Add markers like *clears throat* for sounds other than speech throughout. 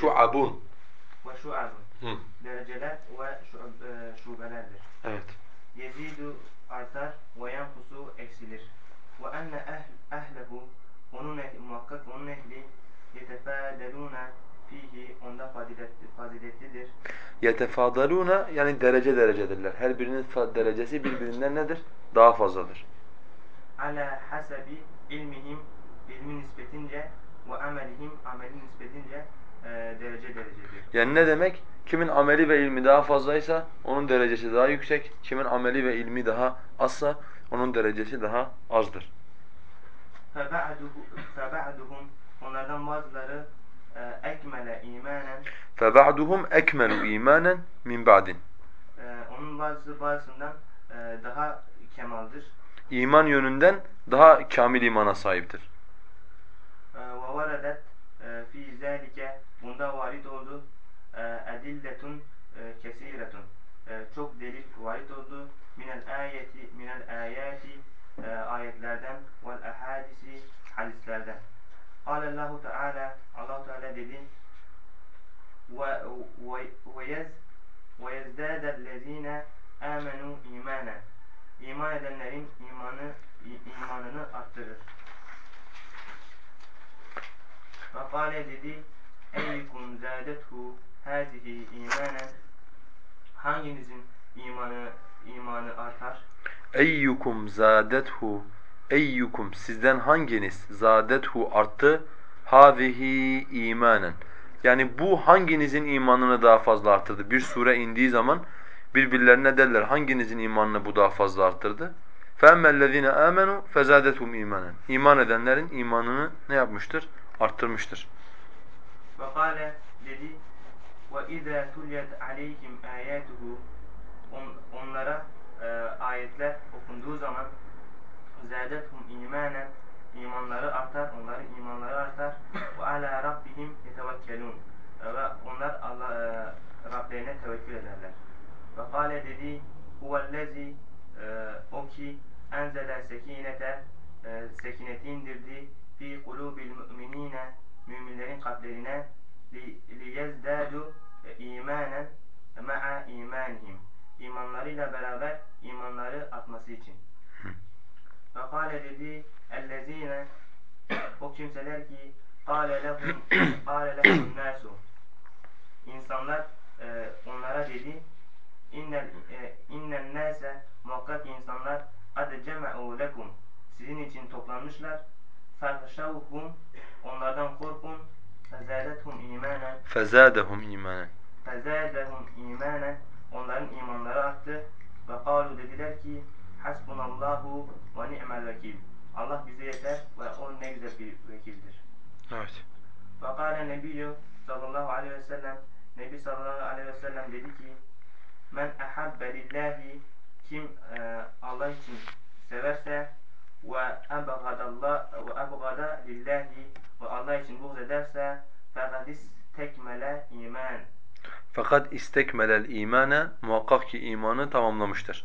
şu'abun. ve şu'abun dereceler ve e, şubelerdir. Evet. Yezidu artar ve yankusu eksilir. Ve enne ehl, ehlehu onun ehli, muhakkak onun ehli yetefâdelûne fihi onda faziletli, faziletlidir. Yetefadaluna yani derece derecedirler. Her birinin derecesi birbirinden nedir? Daha fazladır. Ala hasabi ilmihim ilmi nispetince ve amelihim ameli nispetince e, derece derecedir. Yani ne demek? Kimin ameli ve ilmi daha fazlaysa onun derecesi daha yüksek. Kimin ameli ve ilmi daha azsa onun derecesi daha azdır. Feba'duhu- Feba'duhum onlardan bazıları e, ekmele imanen فَبَعْدُهُمْ اَكْمَلُوا اِيمَانًا مِنْ بَعْدٍ e, onun bazısı bazısından e, daha kemaldir. İman yönünden daha kamil imana sahiptir. ve varadet e, fi zalike bunda varit oldu e, kesiretun E, çok delil varit oldu minel ayeti minel ayati e, ayetlerden vel ahadisi hadislerden. Allahu Teala Allah Teala dedi ve ve ve yez ve yezdâdellezîne âmenû imanen İman edenlerin imanı imanını arttırır. Ve kâle dedi Eyyukum zâdethu hâzihi imanen Hanginizin imanı imanı artar? Eyyukum zadethu Eyyukum sizden hanginiz zadethu arttı hazihi imanen. Yani bu hanginizin imanını daha fazla arttırdı? Bir sure indiği zaman birbirlerine derler hanginizin imanını bu daha fazla arttırdı? فَاَمَّا الَّذ۪ينَ آمَنُوا فَزَادَتْهُمْ imanen. İman edenlerin imanını ne yapmıştır? Arttırmıştır. Ve kâle dedi ve izâ tuliyet aleyhim âyâtuhu onlara e, ayetler okunduğu zaman zâdethum imânen imanları artar, onların imanları artar. Ve alâ rabbihim yetevekkelûn e, ve onlar Allah e, Rablerine tevekkül ederler. Ve kâle dedi huvellezî o ki enzele sekinete e, sekineti indirdi fi kulubil müminine müminlerin kalplerine li, liyezdâdu e, imanen ma'a imanihim. İmanlarıyla beraber imanları artması için. Ve kâle dedi ellezîne o kimseler ki kâle lehum kâle lehum *clears throat* nâsu. İnsanlar e, onlara dedi innel e, innen nase muhakkak insanlar kad cema'u lekum. Sizin için toplanmışlar. Fahşavhum onlardan korkun fezadethum imanen فَزَادَهُمْ imanen. fezadehum imanen onların imanları arttı Fakat istekmelel imane muhakkak ki imanı tamamlamıştır.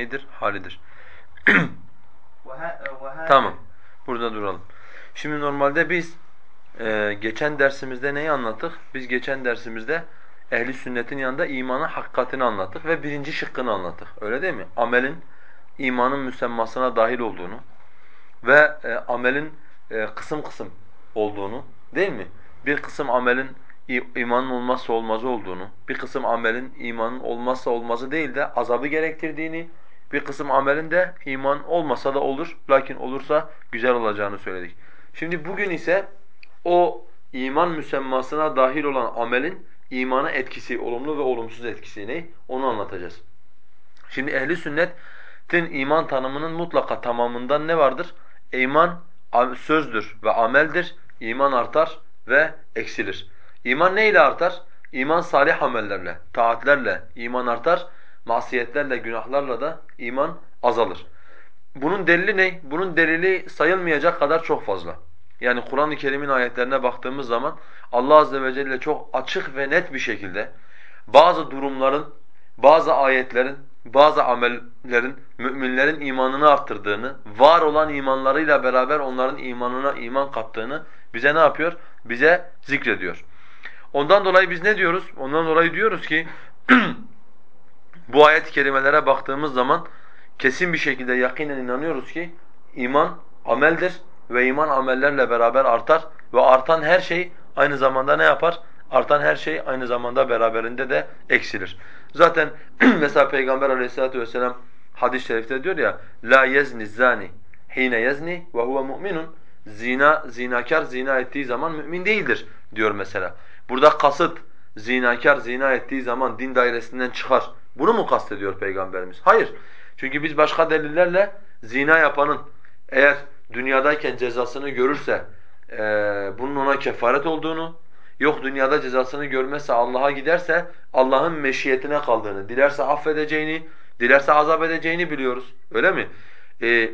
Neydir? Halidir. *clears throat* ha- Tamam. Burada duralım. Şimdi normalde biz e, geçen dersimizde neyi anlattık? Biz geçen dersimizde ehli sünnetin yanında imanın hakikatini anlattık ve birinci şıkkını anlattık. Öyle değil mi? Amelin imanın müsemmasına dahil olduğunu ve e, amelin e, kısım kısım olduğunu değil mi? Bir kısım amelin imanın olmazsa olmazı olduğunu, bir kısım amelin imanın olmazsa olmazı değil de azabı gerektirdiğini, bir kısım amelin de iman olmasa da olur lakin olursa güzel olacağını söyledik. Şimdi bugün ise o iman müsemmasına dahil olan amelin imana etkisi, olumlu ve olumsuz etkisi ne? Onu anlatacağız. Şimdi ehli sünnet iman tanımının mutlaka tamamından ne vardır? İman sözdür ve ameldir. İman artar ve eksilir. İman ne ile artar? İman salih amellerle, taatlerle iman artar. Masiyetlerle, günahlarla da iman azalır. Bunun delili ne? Bunun delili sayılmayacak kadar çok fazla. Yani Kur'an-ı Kerim'in ayetlerine baktığımız zaman Allah azze ve celle çok açık ve net bir şekilde bazı durumların, bazı ayetlerin, bazı amellerin müminlerin imanını arttırdığını, var olan imanlarıyla beraber onların imanına iman kattığını bize ne yapıyor? Bize zikrediyor. Ondan dolayı biz ne diyoruz? Ondan dolayı diyoruz ki *clears throat* bu ayet-i kerimelere baktığımız zaman kesin bir şekilde yakinen inanıyoruz ki iman ameldir ve iman amellerle beraber artar ve artan her şey aynı zamanda ne yapar? Artan her şey aynı zamanda beraberinde de eksilir. Zaten *clears throat* mesela Peygamber aleyhissalatu vesselam hadis-i şerifte diyor ya la yezni zani hine yezni ve huve mu'minun zina zinakar zina ettiği zaman mümin değildir diyor mesela. Burada kasıt zinakar zina ettiği zaman din dairesinden çıkar. Bunu mu kastediyor Peygamberimiz? Hayır. Çünkü biz başka delillerle zina yapanın eğer dünyadayken cezasını görürse e, bunun ona kefaret olduğunu, yok dünyada cezasını görmezse Allah'a giderse Allah'ın meşiyetine kaldığını, dilerse affedeceğini, dilerse azap edeceğini biliyoruz. Öyle mi? E,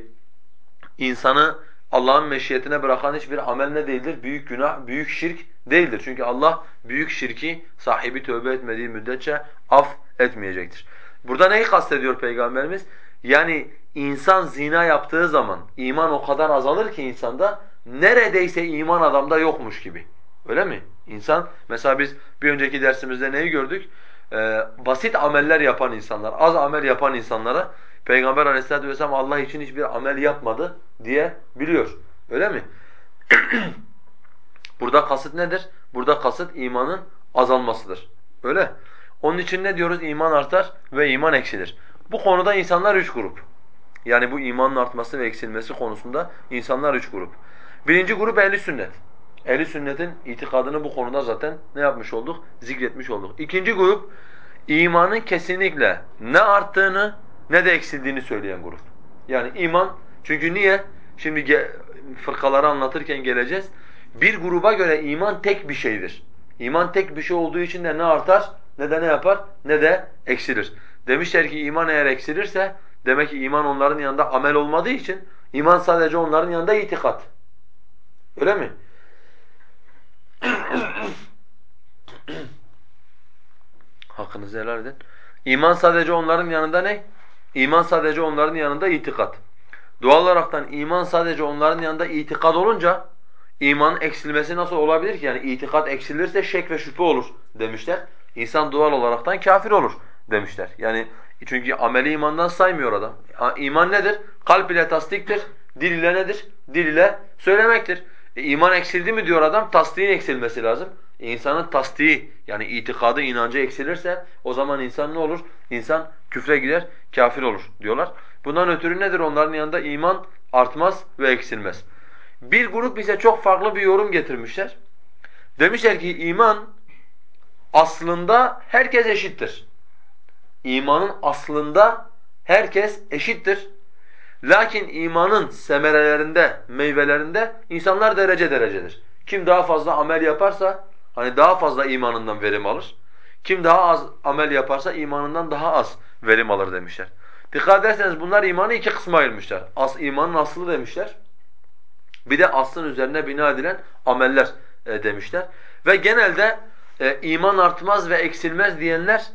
insanı Allah'ın meşiyetine bırakan hiçbir amel ne değildir? Büyük günah, büyük şirk değildir. Çünkü Allah büyük şirki sahibi tövbe etmediği müddetçe af etmeyecektir. Burada neyi kastediyor Peygamberimiz? Yani insan zina yaptığı zaman iman o kadar azalır ki insanda neredeyse iman adamda yokmuş gibi. Öyle mi? İnsan mesela biz bir önceki dersimizde neyi gördük? Ee, basit ameller yapan insanlar, az amel yapan insanlara Peygamber Aleyhisselatü vesselam Allah için hiçbir amel yapmadı diye biliyor. Öyle mi? *clears throat* Burada kasıt nedir? Burada kasıt imanın azalmasıdır. Öyle. Onun için ne diyoruz? İman artar ve iman eksilir. Bu konuda insanlar üç grup. Yani bu imanın artması ve eksilmesi konusunda insanlar üç grup. Birinci grup ehli sünnet. Ehli sünnetin itikadını bu konuda zaten ne yapmış olduk? Zikretmiş olduk. İkinci grup imanın kesinlikle ne arttığını ne de eksildiğini söyleyen grup. Yani iman çünkü niye? Şimdi fırkaları anlatırken geleceğiz. Bir gruba göre iman tek bir şeydir. İman tek bir şey olduğu için de ne artar ne de ne yapar ne de eksilir. Demişler ki iman eğer eksilirse demek ki iman onların yanında amel olmadığı için iman sadece onların yanında itikat. Öyle mi? *coughs* Hakkınızı helal edin. İman sadece onların yanında ne? İman sadece onların yanında itikat. Doğal olaraktan iman sadece onların yanında itikat olunca imanın eksilmesi nasıl olabilir ki? Yani itikat eksilirse şek ve şüphe olur demişler. İnsan doğal olaraktan kafir olur demişler. Yani çünkü ameli imandan saymıyor adam. İman nedir? Kalp ile tasdiktir. Dil ile nedir? Dil ile söylemektir. E, iman eksildi mi diyor adam, tasdiğin eksilmesi lazım. E, insanın tasdiği yani itikadı, inancı eksilirse o zaman insan ne olur? İnsan küfre gider, kafir olur diyorlar. Bundan ötürü nedir? Onların yanında iman artmaz ve eksilmez. Bir grup ise çok farklı bir yorum getirmişler. Demişler ki iman aslında herkes eşittir. İmanın aslında herkes eşittir. Lakin imanın semerelerinde, meyvelerinde insanlar derece derecedir. Kim daha fazla amel yaparsa hani daha fazla imanından verim alır. Kim daha az amel yaparsa imanından daha az verim alır demişler. Dikkat ederseniz bunlar imanı iki kısma ayırmışlar. As imanın aslı demişler. Bir de aslın üzerine bina edilen ameller e, demişler. Ve genelde e, iman artmaz ve eksilmez diyenler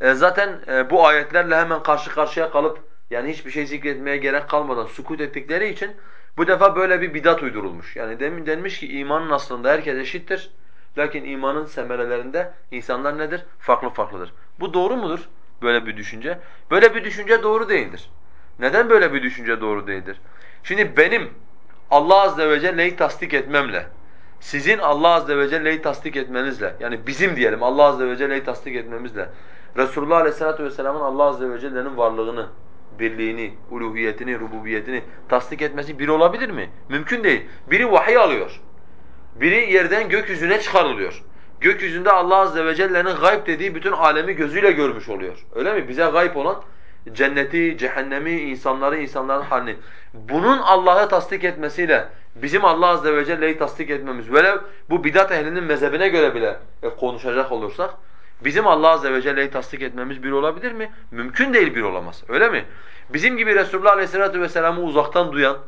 e, zaten e, bu ayetlerle hemen karşı karşıya kalıp yani hiçbir şey zikretmeye gerek kalmadan sukut ettikleri için bu defa böyle bir bidat uydurulmuş. Yani demin denmiş ki imanın aslında herkes eşittir. Lakin imanın semerelerinde insanlar nedir? Farklı farklıdır. Bu doğru mudur? Böyle bir düşünce. Böyle bir düşünce doğru değildir. Neden böyle bir düşünce doğru değildir? Şimdi benim Allah azze ve celle'yi tasdik etmemle sizin Allah azze ve celle'yi tasdik etmenizle yani bizim diyelim Allah azze ve celle'yi tasdik etmemizle Resulullah aleyhissalatu vesselamın Allah azze ve celle'nin varlığını, birliğini, uluhiyetini, rububiyetini tasdik etmesi bir olabilir mi? Mümkün değil. Biri vahiy alıyor. Biri yerden gökyüzüne çıkarılıyor. Gökyüzünde Allah azze ve celle'nin gayb dediği bütün alemi gözüyle görmüş oluyor. Öyle mi? Bize gayb olan cenneti, cehennemi, insanları, insanların halini. Bunun Allah'ı tasdik etmesiyle bizim Allah azze ve celle'yi tasdik etmemiz velev bu bidat ehlinin mezhebine göre bile e, konuşacak olursak bizim Allah azze ve celle'yi tasdik etmemiz bir olabilir mi? Mümkün değil bir olamaz. Öyle mi? Bizim gibi Resulullah aleyhissalatu vesselam'ı uzaktan duyan,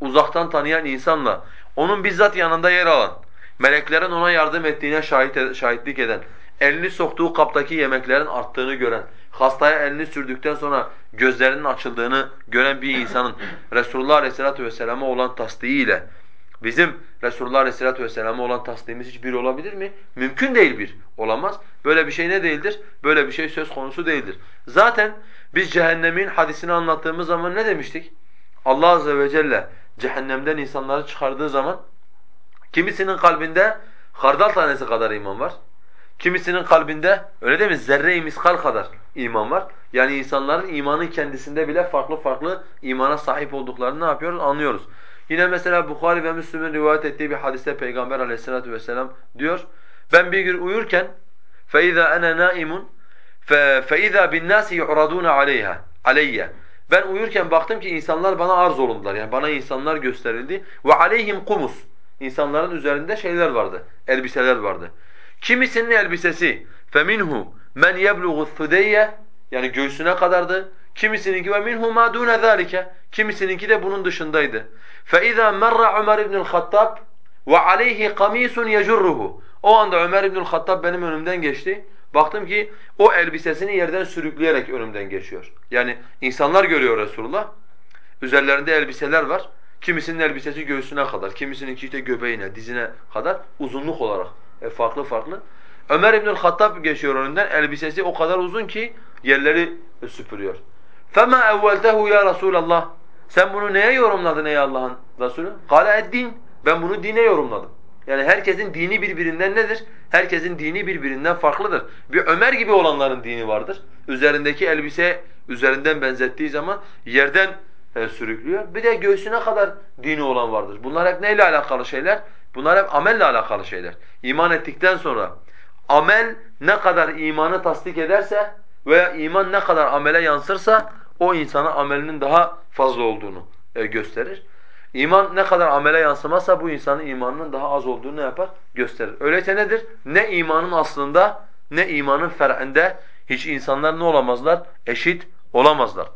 uzaktan tanıyan insanla onun bizzat yanında yer alan, meleklerin ona yardım ettiğine şahit, şahitlik eden, elini soktuğu kaptaki yemeklerin arttığını gören, hastaya elini sürdükten sonra gözlerinin açıldığını gören bir insanın Resulullah Aleyhisselatü Vesselam'a olan tasdiğiyle bizim Resulullah Aleyhisselatü Vesselam'a olan tasdiğimiz hiç bir olabilir mi? Mümkün değil bir. Olamaz. Böyle bir şey ne değildir? Böyle bir şey söz konusu değildir. Zaten biz cehennemin hadisini anlattığımız zaman ne demiştik? Allah Azze ve Celle cehennemden insanları çıkardığı zaman kimisinin kalbinde hardal tanesi kadar iman var. Kimisinin kalbinde öyle değil mi zerre-i miskal kadar iman var. Yani insanların imanın kendisinde bile farklı farklı imana sahip olduklarını ne yapıyoruz? Anlıyoruz. Yine mesela Bukhari ve Müslim'in rivayet ettiği bir hadiste Peygamber aleyhissalatu vesselam diyor. Ben bir gün uyurken فَاِذَا أَنَا نَائِمٌ فَاِذَا بِالنَّاسِ يُعْرَضُونَ عَلَيْهَا عَلَيَّ Ben uyurken baktım ki insanlar bana arz olundular. Yani bana insanlar gösterildi. Ve aleyhim kumus. İnsanların üzerinde şeyler vardı. Elbiseler vardı. Kimisinin elbisesi فَمِنْهُ men يَبْلُغُ الثُّدَيَّ Yani göğsüne kadardı. Kimisininki ve minhu ma dun zalika. Kimisininki de bunun dışındaydı. فَاِذَا مَرَّ Ömer ibn el-Hattab وَعَلَيْهِ قَمِيسٌ يَجُرُّهُ O anda Ömer ibn el-Hattab benim önümden geçti. Baktım ki o elbisesini yerden sürükleyerek önümden geçiyor. Yani insanlar görüyor Resulullah. Üzerlerinde elbiseler var. Kimisinin elbisesi göğsüne kadar, kimisinin işte göbeğine, dizine kadar uzunluk olarak e, farklı farklı. Ömer İbnül Hattab geçiyor önünden. Elbisesi o kadar uzun ki yerleri e, süpürüyor. فَمَا اَوَّلْتَهُ ya Resulallah. Sen bunu neye yorumladın ey Allah'ın Resulü? قَالَ اَدْدِينَ Ben bunu dine yorumladım. Yani herkesin dini birbirinden nedir? Herkesin dini birbirinden farklıdır. Bir Ömer gibi olanların dini vardır. Üzerindeki elbise üzerinden benzettiği zaman yerden e, sürüklüyor. Bir de göğsüne kadar dini olan vardır. Bunlar hep neyle alakalı şeyler? Bunlar hep amelle alakalı şeyler. İman ettikten sonra amel ne kadar imanı tasdik ederse veya iman ne kadar amele yansırsa o insana amelinin daha fazla olduğunu e, gösterir. İman ne kadar amele yansımazsa bu insanın imanının daha az olduğunu ne yapar? Gösterir. Öyleyse nedir? Ne imanın aslında ne imanın fer'inde hiç insanlar ne olamazlar? Eşit olamazlar.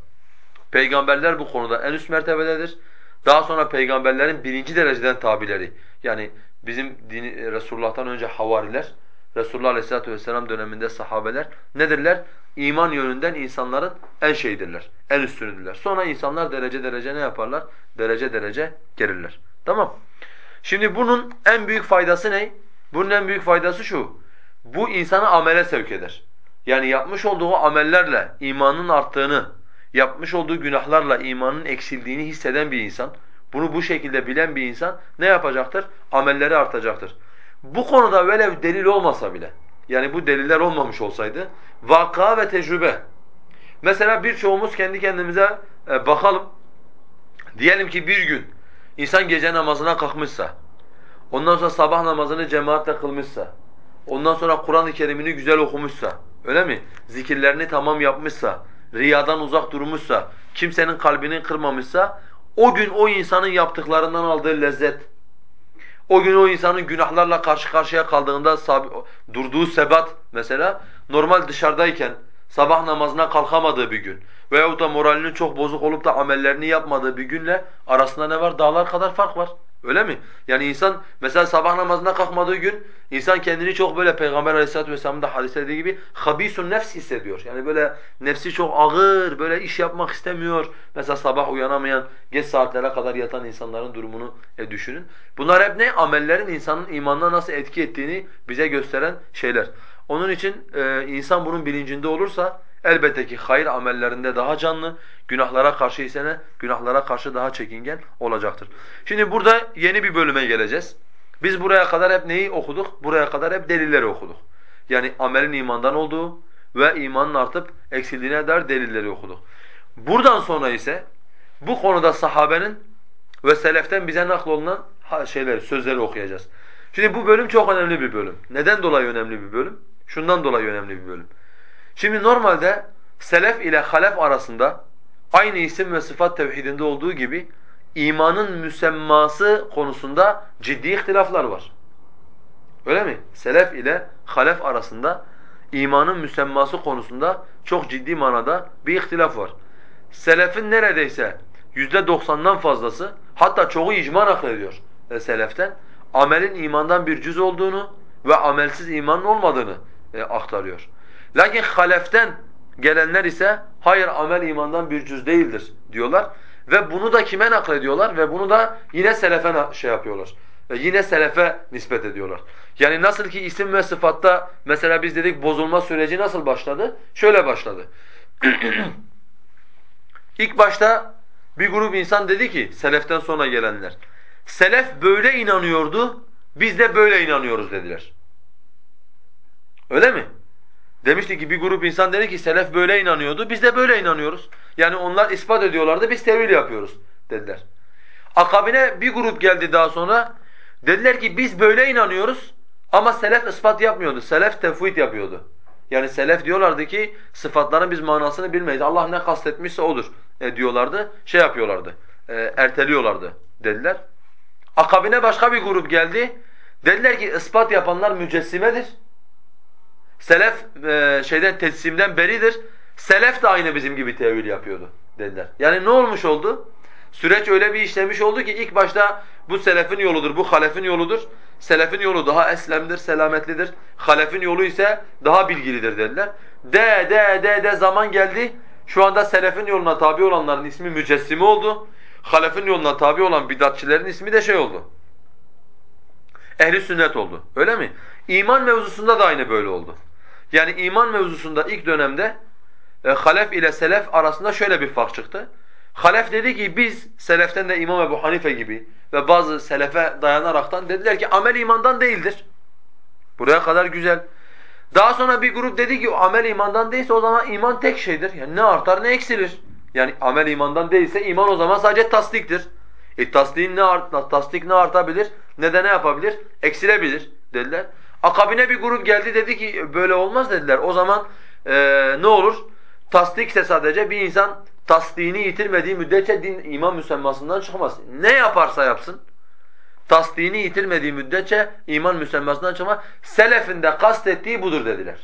Peygamberler bu konuda en üst mertebededir. Daha sonra peygamberlerin birinci dereceden tabileri yani bizim dini, Resulullah'tan önce havariler, Resulullah Aleyhisselatü Vesselam döneminde sahabeler nedirler? İman yönünden insanların en şeydirler, en üstünüdürler. Sonra insanlar derece derece ne yaparlar? Derece derece gelirler. Tamam. Şimdi bunun en büyük faydası ne? Bunun en büyük faydası şu. Bu insanı amele sevk eder. Yani yapmış olduğu amellerle imanın arttığını, yapmış olduğu günahlarla imanın eksildiğini hisseden bir insan, bunu bu şekilde bilen bir insan ne yapacaktır? Amelleri artacaktır. Bu konuda velev delil olmasa bile, yani bu deliller olmamış olsaydı, vaka ve tecrübe. Mesela birçoğumuz kendi kendimize e, bakalım. Diyelim ki bir gün insan gece namazına kalkmışsa, ondan sonra sabah namazını cemaatle kılmışsa, ondan sonra Kur'an-ı Kerim'ini güzel okumuşsa, öyle mi? Zikirlerini tamam yapmışsa, riyadan uzak durmuşsa, kimsenin kalbini kırmamışsa, o gün o insanın yaptıklarından aldığı lezzet, o gün o insanın günahlarla karşı karşıya kaldığında durduğu sebat mesela normal dışarıdayken sabah namazına kalkamadığı bir gün veyahut da moralinin çok bozuk olup da amellerini yapmadığı bir günle arasında ne var? Dağlar kadar fark var. Öyle mi? Yani insan mesela sabah namazına kalkmadığı gün insan kendini çok böyle Peygamber Aleyhisselatü Vesselam'ın da hadis dediği gibi habisun nefs hissediyor. Yani böyle nefsi çok ağır, böyle iş yapmak istemiyor. Mesela sabah uyanamayan, geç saatlere kadar yatan insanların durumunu e, düşünün. Bunlar hep ne? Amellerin insanın imanına nasıl etki ettiğini bize gösteren şeyler. Onun için e, insan bunun bilincinde olursa elbette ki hayır amellerinde daha canlı, günahlara karşı ise? Günahlara karşı daha çekingen olacaktır. Şimdi burada yeni bir bölüme geleceğiz. Biz buraya kadar hep neyi okuduk? Buraya kadar hep delilleri okuduk. Yani amelin imandan olduğu ve imanın artıp eksildiğine dair delilleri okuduk. Buradan sonra ise bu konuda sahabenin ve seleften bize naklolunan şeyleri, sözleri okuyacağız. Şimdi bu bölüm çok önemli bir bölüm. Neden dolayı önemli bir bölüm? Şundan dolayı önemli bir bölüm. Şimdi normalde selef ile halef arasında aynı isim ve sıfat tevhidinde olduğu gibi imanın müsemması konusunda ciddi ihtilaflar var. Öyle mi? Selef ile halef arasında imanın müsemması konusunda çok ciddi manada bir ihtilaf var. Selefin neredeyse yüzde doksandan fazlası hatta çoğu icma naklediyor e, seleften amelin imandan bir cüz olduğunu ve amelsiz imanın olmadığını e, aktarıyor. Lakin haleften gelenler ise hayır amel imandan bir cüz değildir diyorlar ve bunu da kime naklediyorlar ve bunu da yine selefe şey yapıyorlar. E, yine selefe nispet ediyorlar. Yani nasıl ki isim ve sıfatta mesela biz dedik bozulma süreci nasıl başladı? Şöyle başladı. *clears throat* İlk başta bir grup insan dedi ki seleften sonra gelenler. Selef böyle inanıyordu, biz de böyle inanıyoruz dediler. Öyle mi? Demişti ki bir grup insan dedi ki selef böyle inanıyordu, biz de böyle inanıyoruz. Yani onlar ispat ediyorlardı, biz tevil yapıyoruz dediler. Akabine bir grup geldi daha sonra. Dediler ki biz böyle inanıyoruz ama selef ispat yapmıyordu. Selef tefvit yapıyordu. Yani selef diyorlardı ki sıfatların biz manasını bilmeyiz. Allah ne kastetmişse odur e, diyorlardı. Şey yapıyorlardı. E, erteliyorlardı dediler. Akabine başka bir grup geldi. Dediler ki ispat yapanlar mücessimedir. Selef e, şeyden teslimden beridir. Selef de aynı bizim gibi tevil yapıyordu dediler. Yani ne olmuş oldu? Süreç öyle bir işlemiş oldu ki ilk başta bu selefin yoludur, bu halefin yoludur. Selefin yolu daha eslemdir, selametlidir. Halefin yolu ise daha bilgilidir dediler. De de de de zaman geldi. Şu anda selefin yoluna tabi olanların ismi mücessimi oldu. Halefin yoluna tabi olan bidatçilerin ismi de şey oldu. Ehli sünnet oldu. Öyle mi? İman mevzusunda da aynı böyle oldu. Yani iman mevzusunda ilk dönemde e, halef ile selef arasında şöyle bir fark çıktı. Halef dedi ki biz seleften de İmam Ebu Hanife gibi ve bazı selefe dayanaraktan dediler ki amel imandan değildir. Buraya kadar güzel. Daha sonra bir grup dedi ki amel imandan değilse o zaman iman tek şeydir. Yani ne artar ne eksilir. Yani amel imandan değilse iman o zaman sadece tasdiktir. E tasdiğin ne art tasdik ne artabilir ne de ne yapabilir? Eksilebilir dediler. Akabine bir grup geldi dedi ki böyle olmaz dediler. O zaman e, ne olur? Tasdikse sadece bir insan tasdiğini yitirmediği müddetçe din iman müsemmasından çıkmaz. Ne yaparsa yapsın tasdiğini yitirmediği müddetçe iman müsemmasından çıkmaz. Selefin de kastettiği budur dediler.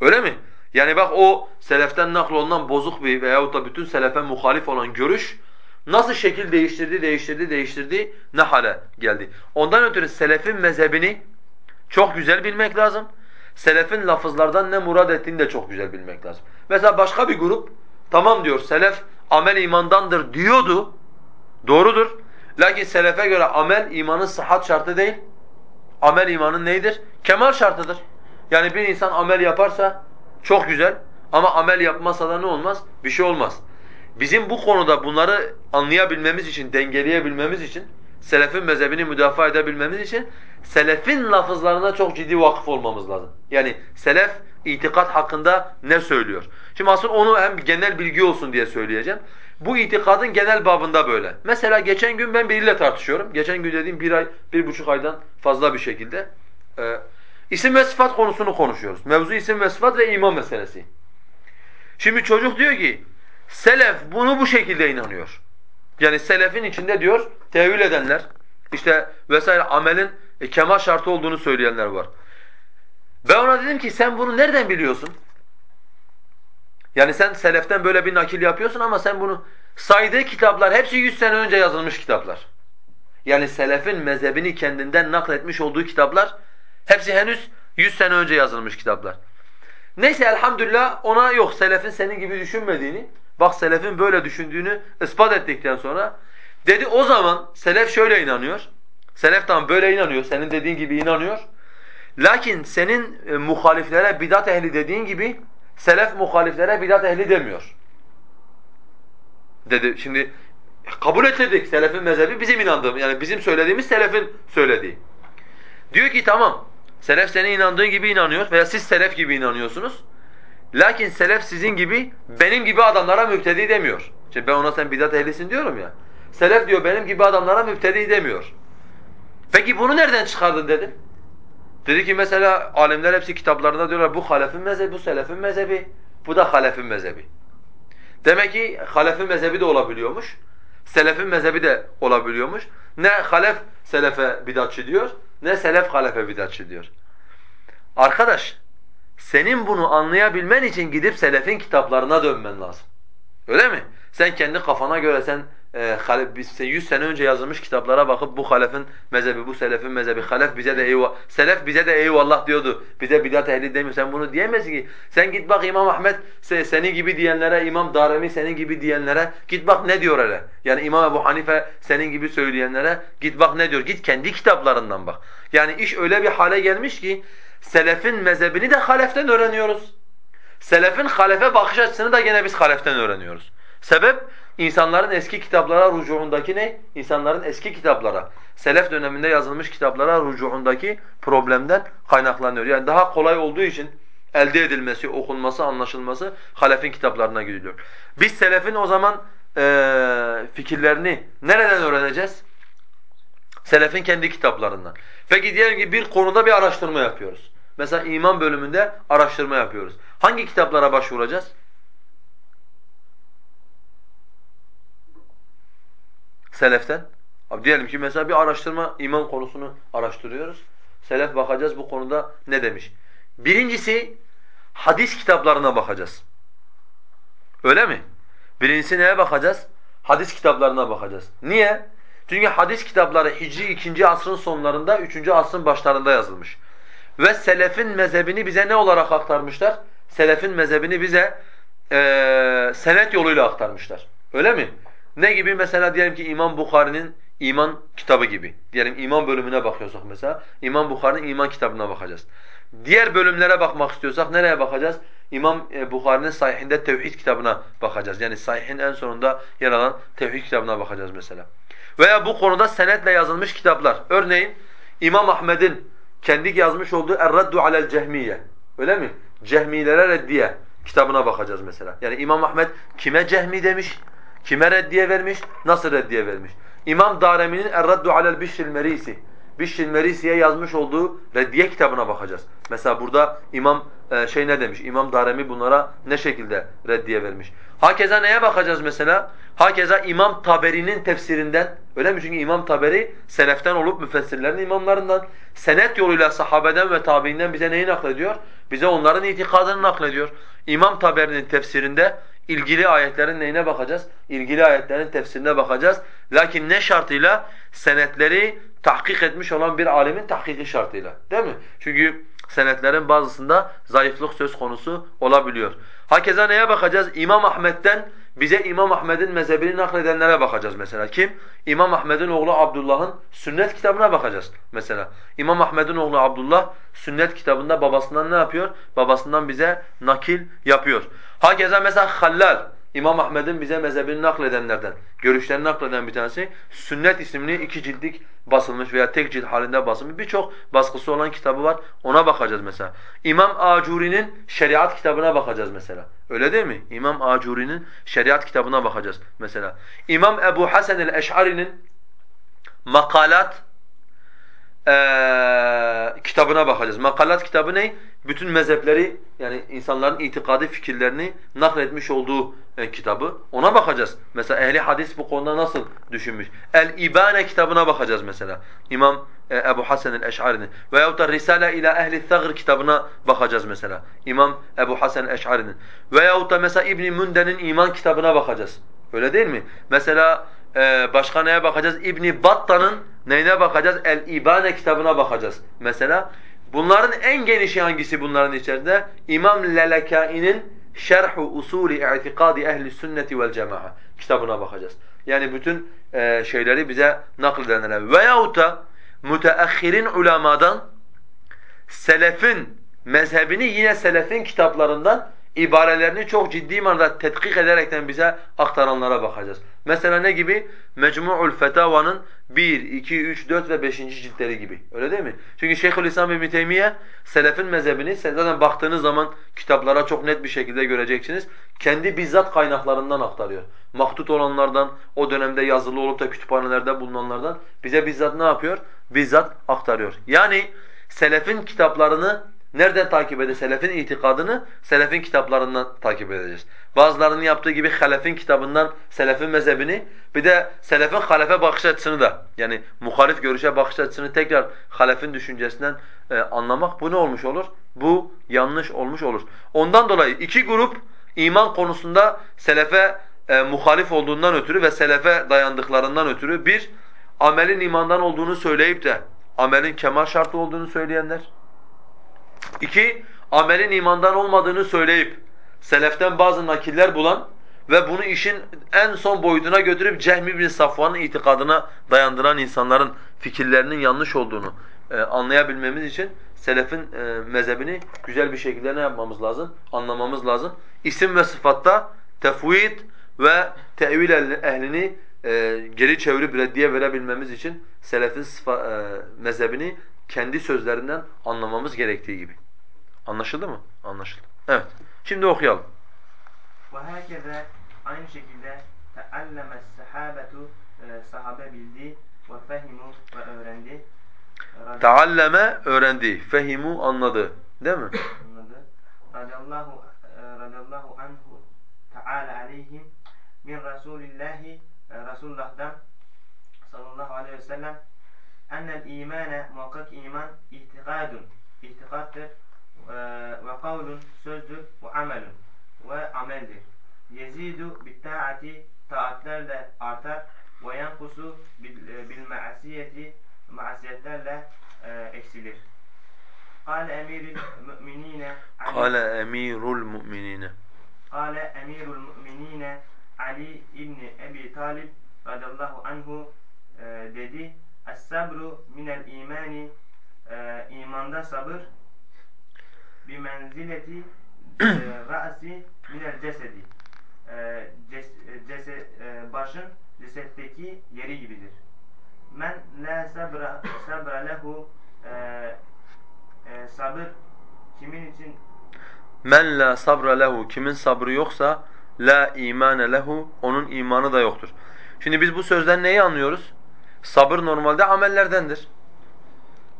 Öyle mi? Yani bak o seleften naklolunan bozuk bir veyahut da bütün selefe muhalif olan görüş nasıl şekil değiştirdi, değiştirdi, değiştirdi, ne hale geldi. Ondan ötürü selefin mezhebini çok güzel bilmek lazım. Selefin lafızlardan ne murad ettiğini de çok güzel bilmek lazım. Mesela başka bir grup tamam diyor selef amel imandandır diyordu. Doğrudur. Lakin selefe göre amel imanın sıhhat şartı değil. Amel imanın neydir? Kemal şartıdır. Yani bir insan amel yaparsa çok güzel ama amel yapmazsa da ne olmaz? Bir şey olmaz. Bizim bu konuda bunları anlayabilmemiz için, dengeleyebilmemiz için, selefin mezhebini müdafaa edebilmemiz için selefin lafızlarına çok ciddi vakıf olmamız lazım. Yani selef itikat hakkında ne söylüyor? Şimdi asıl onu hem genel bilgi olsun diye söyleyeceğim. Bu itikadın genel babında böyle. Mesela geçen gün ben biriyle tartışıyorum. Geçen gün dediğim bir ay, bir buçuk aydan fazla bir şekilde. Ee, isim ve sıfat konusunu konuşuyoruz. Mevzu isim ve sıfat ve iman meselesi. Şimdi çocuk diyor ki, selef bunu bu şekilde inanıyor. Yani selefin içinde diyor, tevil edenler, işte vesaire amelin e, kemal şartı olduğunu söyleyenler var. Ben ona dedim ki sen bunu nereden biliyorsun? Yani sen seleften böyle bir nakil yapıyorsun ama sen bunu saydığı kitaplar hepsi 100 sene önce yazılmış kitaplar. Yani selefin mezhebini kendinden nakletmiş olduğu kitaplar hepsi henüz 100 sene önce yazılmış kitaplar. Neyse elhamdülillah ona yok selefin senin gibi düşünmediğini, bak selefin böyle düşündüğünü ispat ettikten sonra dedi o zaman selef şöyle inanıyor. Selef tam böyle inanıyor, senin dediğin gibi inanıyor. Lakin senin e, muhaliflere bidat ehli dediğin gibi selef muhaliflere bidat ehli demiyor. Dedi. Şimdi kabul ettirdik selefin mezhebi bizim inandığımız yani bizim söylediğimiz selefin söylediği. Diyor ki tamam selef senin inandığın gibi inanıyor veya siz selef gibi inanıyorsunuz. Lakin selef sizin gibi benim gibi adamlara müptedi demiyor. İşte ben ona sen bidat ehlisin diyorum ya. Selef diyor benim gibi adamlara müptedi demiyor. Peki bunu nereden çıkardın dedim. Dedi ki mesela alimler hepsi kitaplarında diyorlar bu halefin mezhebi, bu selefin mezhebi. Bu da halefin mezhebi. Demek ki halefin mezhebi de olabiliyormuş. Selefin mezhebi de olabiliyormuş. Ne halef selefe bidatçı diyor, ne selef halefe bidatçı diyor. Arkadaş, senin bunu anlayabilmen için gidip selefin kitaplarına dönmen lazım. Öyle mi? Sen kendi kafana göre sen e, 100 sene önce yazılmış kitaplara bakıp bu halefin mezhebi, bu selefin mezhebi, halef bize de eyvallah, selef bize de eyvallah diyordu. Bize bidat ehli demiyor. Sen bunu diyemezsin ki. Sen git bak İmam Ahmet seni gibi diyenlere, İmam Darimi senin gibi diyenlere git bak ne diyor hele. Yani İmam Ebu Hanife senin gibi söyleyenlere git bak ne diyor. Git kendi kitaplarından bak. Yani iş öyle bir hale gelmiş ki selefin mezhebini de haleften öğreniyoruz. Selefin halefe bakış açısını da gene biz haleften öğreniyoruz. Sebep insanların eski kitaplara rücuğundaki ne? İnsanların eski kitaplara, selef döneminde yazılmış kitaplara rücuğundaki problemden kaynaklanıyor. Yani daha kolay olduğu için elde edilmesi, okunması, anlaşılması halefin kitaplarına gidiliyor. Biz selefin o zaman e, fikirlerini nereden öğreneceğiz? Selefin kendi kitaplarından. Peki diyelim ki bir konuda bir araştırma yapıyoruz. Mesela iman bölümünde araştırma yapıyoruz. Hangi kitaplara başvuracağız? Seleften. Abi diyelim ki mesela bir araştırma iman konusunu araştırıyoruz. Selef bakacağız bu konuda ne demiş. Birincisi hadis kitaplarına bakacağız. Öyle mi? Birincisi neye bakacağız? Hadis kitaplarına bakacağız. Niye? Çünkü hadis kitapları Hicri 2. asrın sonlarında 3. asrın başlarında yazılmış. Ve selefin mezhebini bize ne olarak aktarmışlar? Selefin mezhebini bize e, senet yoluyla aktarmışlar. Öyle mi? Ne gibi? Mesela diyelim ki İmam Bukhari'nin iman kitabı gibi. Diyelim iman bölümüne bakıyorsak mesela İmam Bukhari'nin iman kitabına bakacağız. Diğer bölümlere bakmak istiyorsak nereye bakacağız? İmam e, Bukhari'nin sahihinde tevhid kitabına bakacağız. Yani sahihin en sonunda yer alan tevhid kitabına bakacağız mesela. Veya bu konuda senetle yazılmış kitaplar. Örneğin İmam Ahmed'in kendi yazmış olduğu Er-Raddu alel Cehmiye. Öyle mi? Cehmilere reddiye kitabına bakacağız mesela. Yani İmam Ahmed kime cehmi demiş, kime reddiye vermiş, nasıl reddiye vermiş. İmam Daremi'nin Er-Raddu alel Bişril Merisi. Bişril Merisi'ye yazmış olduğu reddiye kitabına bakacağız. Mesela burada İmam e, şey ne demiş? İmam Daremi bunlara ne şekilde reddiye vermiş? Hakeza neye bakacağız mesela? Hakeza İmam Taberi'nin tefsirinden, öyle mi? Çünkü İmam Taberi seleften olup müfessirlerin imamlarından. Senet yoluyla sahabeden ve tabiinden bize neyi naklediyor? Bize onların itikadını naklediyor. İmam Taberi'nin tefsirinde ilgili ayetlerin neyine bakacağız? İlgili ayetlerin tefsirine bakacağız. Lakin ne şartıyla? Senetleri tahkik etmiş olan bir alimin tahkiki şartıyla. Değil mi? Çünkü senetlerin bazısında zayıflık söz konusu olabiliyor. Hakeza neye bakacağız? İmam Ahmet'ten bize İmam Ahmed'in mezhebini nakledenlere bakacağız mesela. Kim? İmam Ahmed'in oğlu Abdullah'ın sünnet kitabına bakacağız mesela. İmam Ahmed'in oğlu Abdullah sünnet kitabında babasından ne yapıyor? Babasından bize nakil yapıyor. Hakeza mesela Hallal İmam Ahmed'in bize mezhebini nakledenlerden, görüşlerini nakleden bir tanesi Sünnet isimli iki ciltlik basılmış veya tek cilt halinde basılmış birçok baskısı olan kitabı var. Ona bakacağız mesela. İmam Acuri'nin şeriat kitabına bakacağız mesela. Öyle değil mi? İmam Acuri'nin şeriat kitabına bakacağız mesela. İmam Ebu Hasan el-Eş'ari'nin makalat ee, kitabına bakacağız. Makalat kitabı ne? Bütün mezhepleri yani insanların itikadi fikirlerini nakletmiş olduğu e, kitabı. Ona bakacağız. Mesela ehli hadis bu konuda nasıl düşünmüş? El-İbane kitabına bakacağız mesela. İmam e, Ebu Hasan el-Eş'ari'nin. Veyahut da Risale ila ehli Thagr kitabına bakacağız mesela. İmam Ebu Hasan el-Eş'ari'nin. Veyahut da mesela İbn Münde'nin iman kitabına bakacağız. Öyle değil mi? Mesela e, başka neye bakacağız? İbn Batta'nın neyine bakacağız? El-İbane kitabına bakacağız mesela. Bunların en genişi hangisi bunların içerisinde? İmam Lelekai'nin Şerhu Usuli İ'tikadi Ehli Sünneti vel Cemaa kitabına bakacağız. Yani bütün e, şeyleri bize nakledenlere veyahut da müteahhirin ulamadan selefin mezhebini yine selefin kitaplarından ibarelerini çok ciddi manada tetkik ederekten bize aktaranlara bakacağız. Mesela ne gibi? Mecmu'ul Fetava'nın 1, 2, 3, 4 ve 5. ciltleri gibi. Öyle değil mi? Çünkü Şeyhülislam İbn Teymiye selefin mezhebini zaten baktığınız zaman kitaplara çok net bir şekilde göreceksiniz. Kendi bizzat kaynaklarından aktarıyor. Maktut olanlardan, o dönemde yazılı olup da kütüphanelerde bulunanlardan bize bizzat ne yapıyor? Bizzat aktarıyor. Yani selefin kitaplarını Nereden takip edeceğiz? Selefin itikadını selefin kitaplarından takip edeceğiz. Bazılarının yaptığı gibi halefin kitabından selefin mezhebini bir de selefin halefe bakış açısını da yani muhalif görüşe bakış açısını tekrar halefin düşüncesinden e, anlamak bu ne olmuş olur? Bu yanlış olmuş olur. Ondan dolayı iki grup iman konusunda selefe e, muhalif olduğundan ötürü ve selefe dayandıklarından ötürü bir, amelin imandan olduğunu söyleyip de amelin kemal şartı olduğunu söyleyenler. İki, amelin imandan olmadığını söyleyip seleften bazı nakiller bulan ve bunu işin en son boyutuna götürüp Cehmi bin Safvan'ın itikadına dayandıran insanların fikirlerinin yanlış olduğunu e, anlayabilmemiz için selefin e, mezhebini güzel bir şekilde ne yapmamız lazım? Anlamamız lazım. İsim ve sıfatta tefvid ve tevil ehlini e, geri çevirip reddiye verebilmemiz için selefin sıfa, e, mezhebini kendi sözlerinden anlamamız gerektiği gibi. Anlaşıldı mı? Anlaşıldı. Evet. Şimdi okuyalım. وهكذا aynı şekilde tealleme sahabetu e, sahabe bildi ve fehimu ve öğrendi. Tealleme öğrendi, fehimu anladı. Değil mi? Anladı. Radallahu e, radallahu anhu Teala aleyhim min Resulillahi e, Resulullah'dan sallallahu aleyhi ve sellem ennel imane muhakkak iman ihtikadun ihtikattır ve kavlun sözdür ve amelun ve ameldir. Yezidu bittaati taatlerle artar ve yankusu bil, e, maasiyeti maasiyetlerle e, eksilir. Kale emirul müminine Kale emirul müminine Kale emirul müminine Ali İbni Ebi Talib radıyallahu anhu e, dedi Es-sabru minel imani e, imanda sabır bi menzileti e, *clears throat* ra'si minel cesedi e, ces, e, cese, e, başın cesetteki yeri gibidir. Men la sabra, sabra lehu e, e, sabır kimin için Men la sabra lehu kimin sabrı yoksa la imane lehu onun imanı da yoktur. Şimdi biz bu sözden neyi anlıyoruz? Sabır normalde amellerdendir.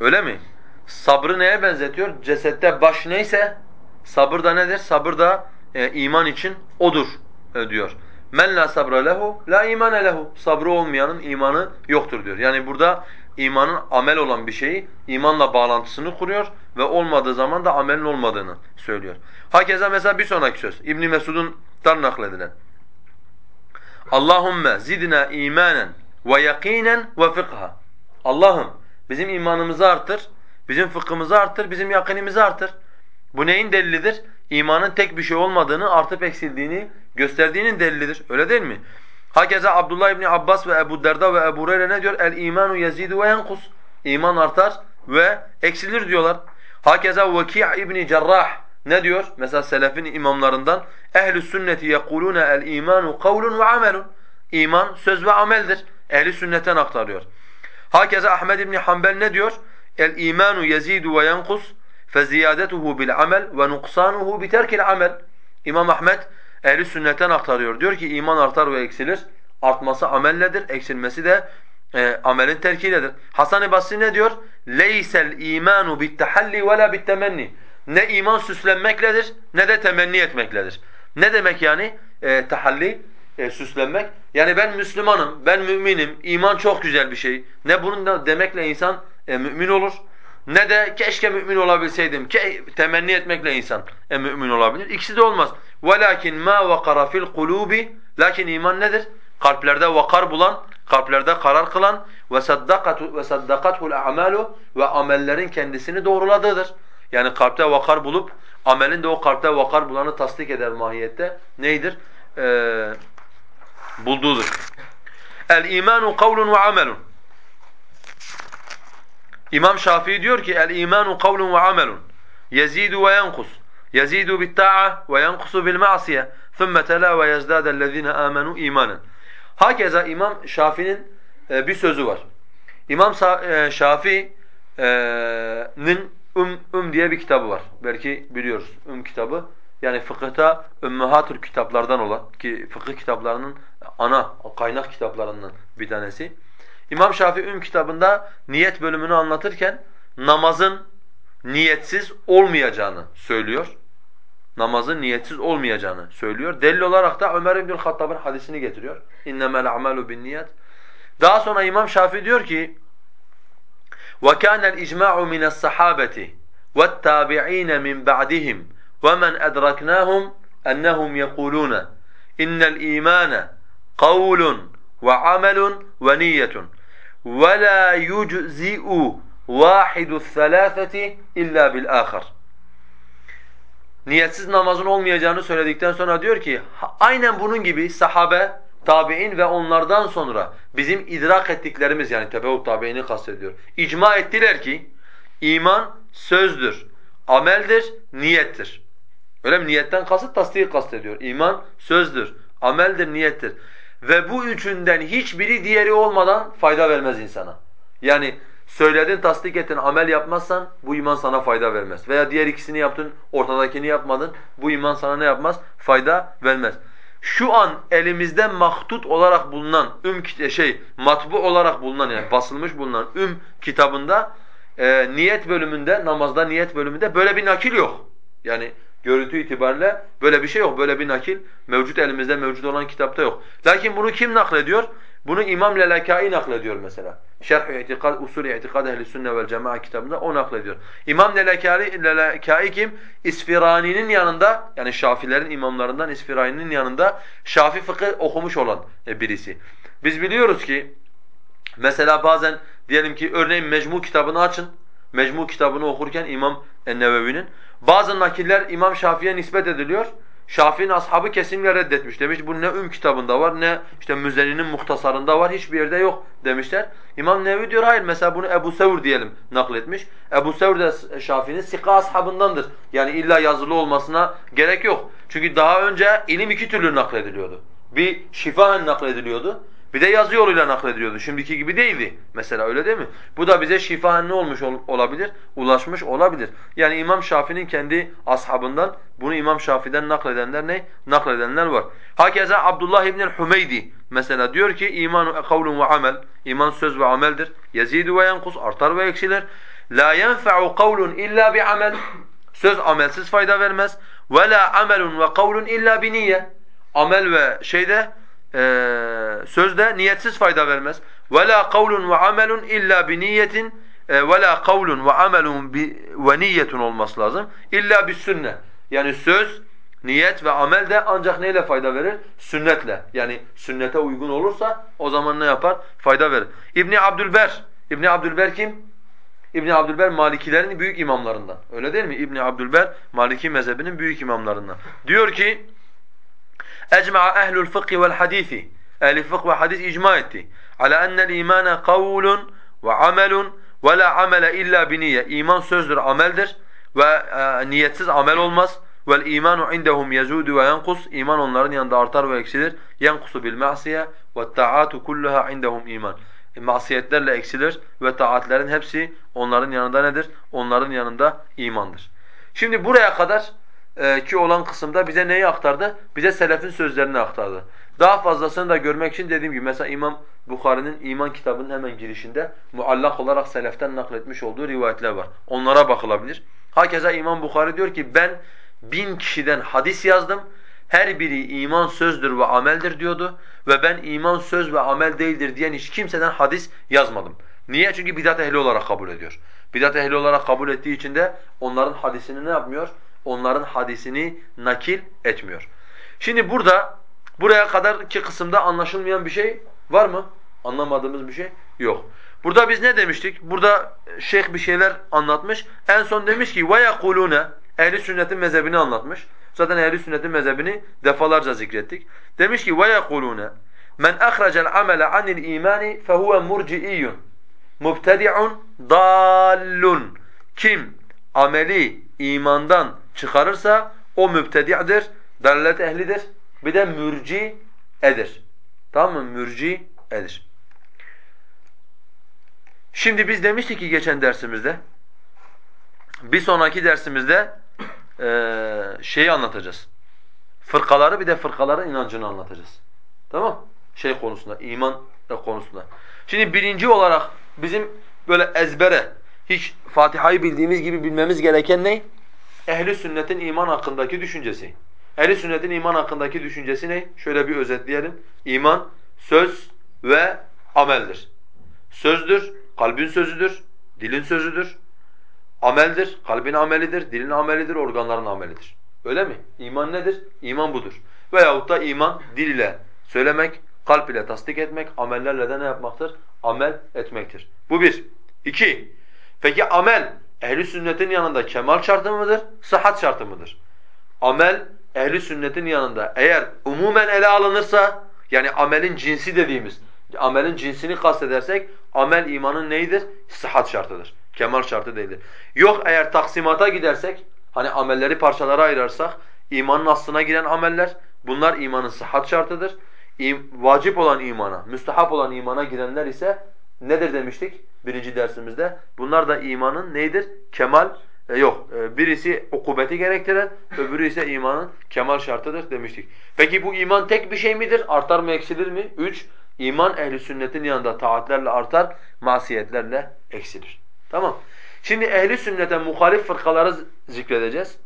Öyle mi? Sabrı neye benzetiyor? Cesette baş neyse sabır da nedir? Sabır da e, iman için odur e, diyor. Men la sabra lehu la imane lehu. Sabrı olmayanın imanı yoktur diyor. Yani burada imanın amel olan bir şeyi imanla bağlantısını kuruyor ve olmadığı zaman da amelin olmadığını söylüyor. Hakeza mesela bir sonraki söz İbn Mesud'un nakledilen. Allahumme zidna imanen ve yakinen ve fıkha. Allah'ım bizim imanımızı artır, bizim fıkhımızı artır, bizim yakınımızı artır. Bu neyin delilidir? İmanın tek bir şey olmadığını, artıp eksildiğini gösterdiğinin delilidir. Öyle değil mi? Hakeza Abdullah İbni Abbas ve Ebu Derda ve Ebu Hureyre ne diyor? El imanu yezidu ve yenkus. İman artar ve eksilir diyorlar. Hakeza Vaki' İbni Cerrah ne diyor? Mesela selefin imamlarından ehl-i sünneti yekulune el imanu kavlun ve amelun. İman söz ve ameldir. Ehli sünnetten aktarıyor. Hakeza Ahmed İbni Hanbel ne diyor? El imanu yezidu ve yenkus feziyadetuhu bil amel ve nuksanuhu bi terkil amel. İmam Ahmed ehli sünnetten aktarıyor. Diyor ki iman artar ve eksilir. Artması amelledir, eksilmesi de e, amelin terkiyledir. Hasan-ı Basri ne diyor? Leysel imanu bittehalli ve la bittemenni. Ne iman süslenmekledir ne de temenni etmekledir. Ne demek yani? E, tehalli, e, süslenmek. Yani ben Müslümanım, ben müminim, iman çok güzel bir şey. Ne bunun da demekle insan e, mümin olur ne de keşke mümin olabilseydim ke temenni etmekle insan e, mümin olabilir. İkisi de olmaz. Velakin ma vakara fil kulubi lakin iman nedir? Kalplerde vakar bulan, kalplerde karar kılan ve saddakatu ve ve amellerin kendisini doğruladığıdır. Yani kalpte vakar bulup amelin de o kalpte vakar bulanı tasdik eder mahiyette. Neydir? Eee bulduğudur. El imanu kavlun ve amelun. İmam Şafii diyor ki el imanu kavlun ve amelun. Yezidu ve yenkus. Yezidu bit ta'a ve yenkusu bil ma'siye. Thumma tala ve yezdadellezine amenu imanen. Hakeza İmam Şafii'nin e, bir sözü var. İmam e, Şafii'nin Üm, Üm diye bir kitabı var. Belki biliyoruz. Üm kitabı. Yani fıkıhta ümmühatül kitaplardan olan ki fıkıh kitaplarının ana kaynak kitaplarından bir tanesi. İmam Şafii um kitabında niyet bölümünü anlatırken namazın niyetsiz olmayacağını söylüyor. Namazın niyetsiz olmayacağını söylüyor. Delil olarak da Ömer İbnül Hattab'ın hadisini getiriyor. İnnemel a'malu binniyat. Daha sonra İmam Şafii diyor ki: وَكَانَ الْاِجْمَاعُ مِنَ الصَّحَابَةِ وَالتَّابِعِينَ مِنْ بَعْدِهِمْ وَمَنْ أَدْرَكْنَاهُمْ أَنَّهُمْ يَقُولُونَ kavlun ve amelun ve niyetun. Ve la yujzi'u vahidu's selaseti illa bil ahar. Niyetsiz namazın olmayacağını söyledikten sonra diyor ki aynen bunun gibi sahabe, tabi'in ve onlardan sonra bizim idrak ettiklerimiz yani tebevvut tabi'ini kastediyor. İcma ettiler ki iman sözdür, ameldir, niyettir. Öyle mi? Niyetten kasıt tasdik kastediyor. İman sözdür, ameldir, niyettir. Ve bu üçünden hiçbiri diğeri olmadan fayda vermez insana. Yani söyledin, tasdik ettin, amel yapmazsan bu iman sana fayda vermez. Veya diğer ikisini yaptın, ortadakini yapmadın, bu iman sana ne yapmaz? Fayda vermez. Şu an elimizde mahtut olarak bulunan üm şey matbu olarak bulunan yani basılmış bulunan üm kitabında e, niyet bölümünde namazda niyet bölümünde böyle bir nakil yok. Yani görüntü itibariyle böyle bir şey yok. Böyle bir nakil mevcut elimizde mevcut olan kitapta yok. Lakin bunu kim naklediyor? Bunu İmam Lelekai naklediyor mesela. Şerh-i İtikad, Usul-i İtikad Ehl-i Sünne vel Cema'a kitabında o naklediyor. İmam Lelekai, Lelekai kim? İsfirani'nin yanında, yani Şafilerin imamlarından İsfirani'nin yanında Şafi fıkıh okumuş olan e, birisi. Biz biliyoruz ki mesela bazen diyelim ki örneğin Mecmu kitabını açın. Mecmu kitabını okurken İmam Ennevevi'nin bazı nakiller İmam Şafii'ye nispet ediliyor. Şafii'nin ashabı kesinlikle reddetmiş. Demiş bu ne üm kitabında var ne işte Müzeni'nin muhtasarında var hiçbir yerde yok demişler. İmam Nevi diyor hayır mesela bunu Ebu Sevr diyelim nakletmiş. Ebu Sevr de Şafii'nin sika ashabındandır. Yani illa yazılı olmasına gerek yok. Çünkü daha önce ilim iki türlü naklediliyordu. Bir şifahen naklediliyordu. Bir de yazı yoluyla naklediliyordu. Şimdiki gibi değildi mesela öyle değil mi? Bu da bize şifaen ne olmuş ol olabilir? Ulaşmış olabilir. Yani İmam Şafii'nin kendi ashabından bunu İmam Şafii'den nakledenler ne? Nakledenler var. Hakeza Abdullah İbn Hümeydi mesela diyor ki imanu kavlun ve amel. İman söz ve ameldir. Yezidu ve yankus artar ve eksilir. La yenfa'u kavlun illa bi amel. Söz amelsiz fayda vermez. Ve la amelun ve kavlun illa bi niyye. Amel ve şeyde sözde niyetsiz fayda vermez. وَلَا قَوْلٌ وَعَمَلٌ illa بِنِيَّةٍ وَلَا قَوْلٌ وَعَمَلٌ وَنِيَّةٌ olması lazım. İlla bir sünne. Yani söz, niyet ve amel de ancak neyle fayda verir? Sünnetle. Yani sünnete uygun olursa o zaman ne yapar? Fayda verir. İbni Abdülber. İbni Abdülber kim? İbni Abdülber Malikilerin büyük imamlarından. Öyle değil mi? İbni Abdülber Maliki mezhebinin büyük imamlarından. Diyor ki Ecma'a ehlul fıkhi vel hadisi. Ehli fıkh ve hadis icma etti. Ala ennel imane kavlun ve amelun ve la amele illa bi niyye. İman sözdür, ameldir ve e, niyetsiz amel olmaz. Vel imanu indahum yezudu ve yankus. İman onların yanında artar ve eksilir. Yankusu bil ma'siye ve taatu kulluha indahum iman. Masiyetlerle eksilir ve taatlerin hepsi onların yanında nedir? Onların yanında imandır. Şimdi buraya kadar ki olan kısımda bize neyi aktardı? Bize selefin sözlerini aktardı. Daha fazlasını da görmek için dediğim gibi mesela İmam Bukhari'nin iman kitabının hemen girişinde muallak olarak seleften nakletmiş olduğu rivayetler var. Onlara bakılabilir. Hakeza İmam Bukhari diyor ki ben bin kişiden hadis yazdım. Her biri iman sözdür ve ameldir diyordu. Ve ben iman söz ve amel değildir diyen hiç kimseden hadis yazmadım. Niye? Çünkü bidat ehli olarak kabul ediyor. Bidat ehli olarak kabul ettiği için de onların hadisini ne yapmıyor? Onların hadisini nakil etmiyor. Şimdi burada buraya kadar ki kısımda anlaşılmayan bir şey var mı? Anlamadığımız bir şey yok. Burada biz ne demiştik? Burada şeyh bir şeyler anlatmış. En son demiş ki yekulune ehli sünnetin mezhebini anlatmış. Zaten ehli sünnetin mezhebini defalarca zikrettik. Demiş ki yekulune men ahraca'l amele anil imani fehuve murci'iyyun mubtedi'un dallun. Kim ameli imandan çıkarırsa o mübtedi'dir, dalalet ehlidir. Bir de mürci edir. Tamam mı? Mürci edir. Şimdi biz demiştik ki geçen dersimizde, bir sonraki dersimizde e, şeyi anlatacağız. Fırkaları bir de fırkaların inancını anlatacağız. Tamam? Şey konusunda, iman konusunda. Şimdi birinci olarak bizim böyle ezbere hiç Fatiha'yı bildiğimiz gibi bilmemiz gereken ne? Ehli sünnetin iman hakkındaki düşüncesi. Ehli sünnetin iman hakkındaki düşüncesi ne? Şöyle bir özetleyelim. İman söz ve ameldir. Sözdür, kalbin sözüdür, dilin sözüdür. Ameldir, kalbin amelidir, dilin amelidir, organların amelidir. Öyle mi? İman nedir? İman budur. Veyahut da iman dil ile söylemek, kalp ile tasdik etmek, amellerle de ne yapmaktır? Amel etmektir. Bu bir. İki, peki amel ehli sünnetin yanında kemal şartı mıdır, sıhhat şartı mıdır? Amel ehli sünnetin yanında eğer umumen ele alınırsa, yani amelin cinsi dediğimiz, amelin cinsini kastedersek, amel imanın neyidir? Sıhhat şartıdır. Kemal şartı değildir. Yok eğer taksimata gidersek, hani amelleri parçalara ayırırsak, imanın aslına giren ameller, bunlar imanın sıhhat şartıdır. Vacip olan imana, müstehap olan imana girenler ise nedir demiştik birinci dersimizde? Bunlar da imanın neydir? Kemal, e, yok e, birisi ukubeti gerektiren, öbürü ise imanın kemal şartıdır demiştik. Peki bu iman tek bir şey midir? Artar mı eksilir mi? Üç, iman ehli sünnetin yanında taatlerle artar, masiyetlerle eksilir. Tamam. Şimdi ehli sünnete muhalif fırkaları zikredeceğiz.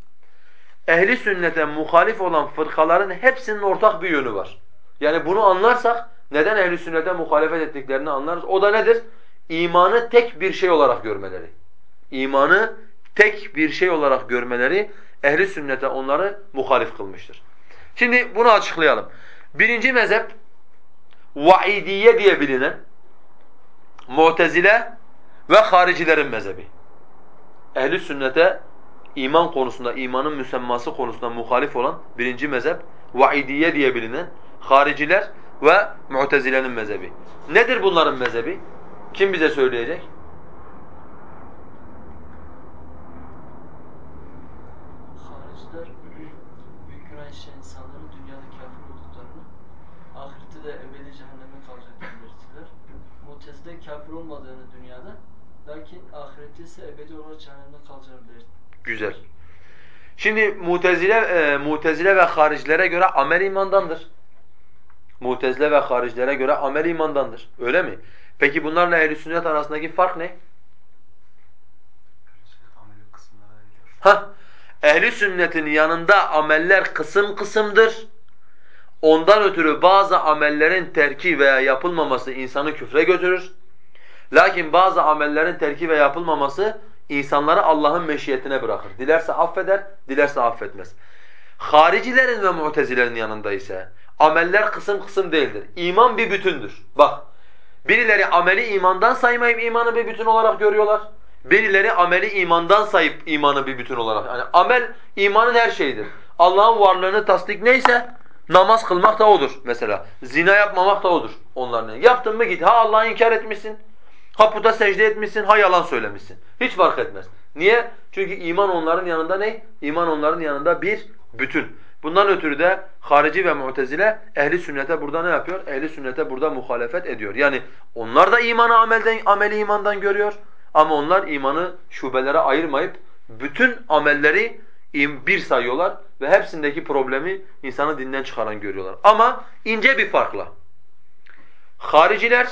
Ehli sünnete muhalif olan fırkaların hepsinin ortak bir yönü var. Yani bunu anlarsak neden ehli sünnete muhalefet ettiklerini anlarız. O da nedir? İmanı tek bir şey olarak görmeleri. İmanı tek bir şey olarak görmeleri ehli sünnete onları muhalif kılmıştır. Şimdi bunu açıklayalım. Birinci mezhep vaidiye diye bilinen Mu'tezile ve haricilerin mezhebi. Ehli sünnete iman konusunda, imanın müsemması konusunda muhalif olan birinci mezhep vaidiye diye bilinen hariciler ve Mu'tezile'nin mezhebi. Nedir bunların mezhebi? Kim bize söyleyecek? Hariciler büyük günah işleyen insanların dünyada kafir olduklarını, ahirette de ebedi cehenneme kalacaklarını belirtirler. Mutezile kafir olmadığını dünyada, lakin ahirette ise ebedi olarak cehennemde kalacağını belirtirler. Güzel. Şimdi Mutezile, e, Mutezile ve haricilere göre amel imandandır. Mutezile ve haricilere göre amel imandandır. Öyle mi? Peki bunlarla ehl sünnet arasındaki fark ne? Ha, ehli sünnetin yanında ameller kısım kısımdır. Ondan ötürü bazı amellerin terki veya yapılmaması insanı küfre götürür. Lakin bazı amellerin terki ve yapılmaması insanları Allah'ın meşiyetine bırakır. Dilerse affeder, dilerse affetmez. Haricilerin ve mutezilerin yanında ise ameller kısım kısım değildir. İman bir bütündür. Bak, birileri ameli imandan saymayıp imanı bir bütün olarak görüyorlar. Birileri ameli imandan sayıp imanı bir bütün olarak. Yani amel imanın her şeyidir. Allah'ın varlığını tasdik neyse namaz kılmak da odur mesela. Zina yapmamak da odur onların. Yaptın mı git. Ha Allah'ı inkar etmişsin. Ha puta secde etmişsin, ha yalan söylemişsin. Hiç fark etmez. Niye? Çünkü iman onların yanında ne? İman onların yanında bir bütün. Bundan ötürü de harici ve mu'tezile ehli sünnete burada ne yapıyor? Ehli sünnete burada muhalefet ediyor. Yani onlar da imanı amelden ameli imandan görüyor ama onlar imanı şubelere ayırmayıp bütün amelleri bir sayıyorlar ve hepsindeki problemi insanı dinden çıkaran görüyorlar. Ama ince bir farkla. Hariciler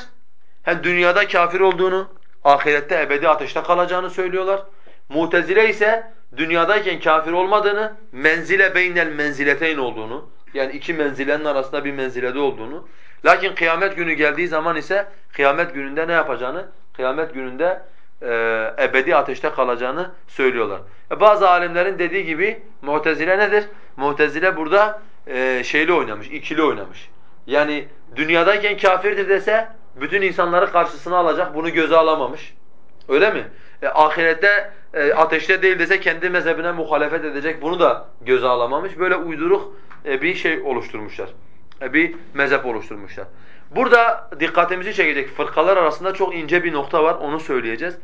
hem dünyada kafir olduğunu, ahirette ebedi ateşte kalacağını söylüyorlar. Mutezile ise dünyadayken kafir olmadığını, menzile beynel menzileteyn olduğunu, yani iki menzilenin arasında bir menzilede olduğunu, lakin kıyamet günü geldiği zaman ise kıyamet gününde ne yapacağını, kıyamet gününde e, ebedi ateşte kalacağını söylüyorlar. E, bazı alimlerin dediği gibi Mu'tezile nedir? Mu'tezile burada e, şeyli oynamış, ikili oynamış. Yani dünyadayken kafirdir dese bütün insanları karşısına alacak, bunu göze alamamış. Öyle mi? E, ahirette ateşte değil dese kendi mezhebine muhalefet edecek, bunu da göze alamamış. Böyle uyduruk e, bir şey oluşturmuşlar. E, bir mezhep oluşturmuşlar. Burada dikkatimizi çekecek fırkalar arasında çok ince bir nokta var, onu söyleyeceğiz.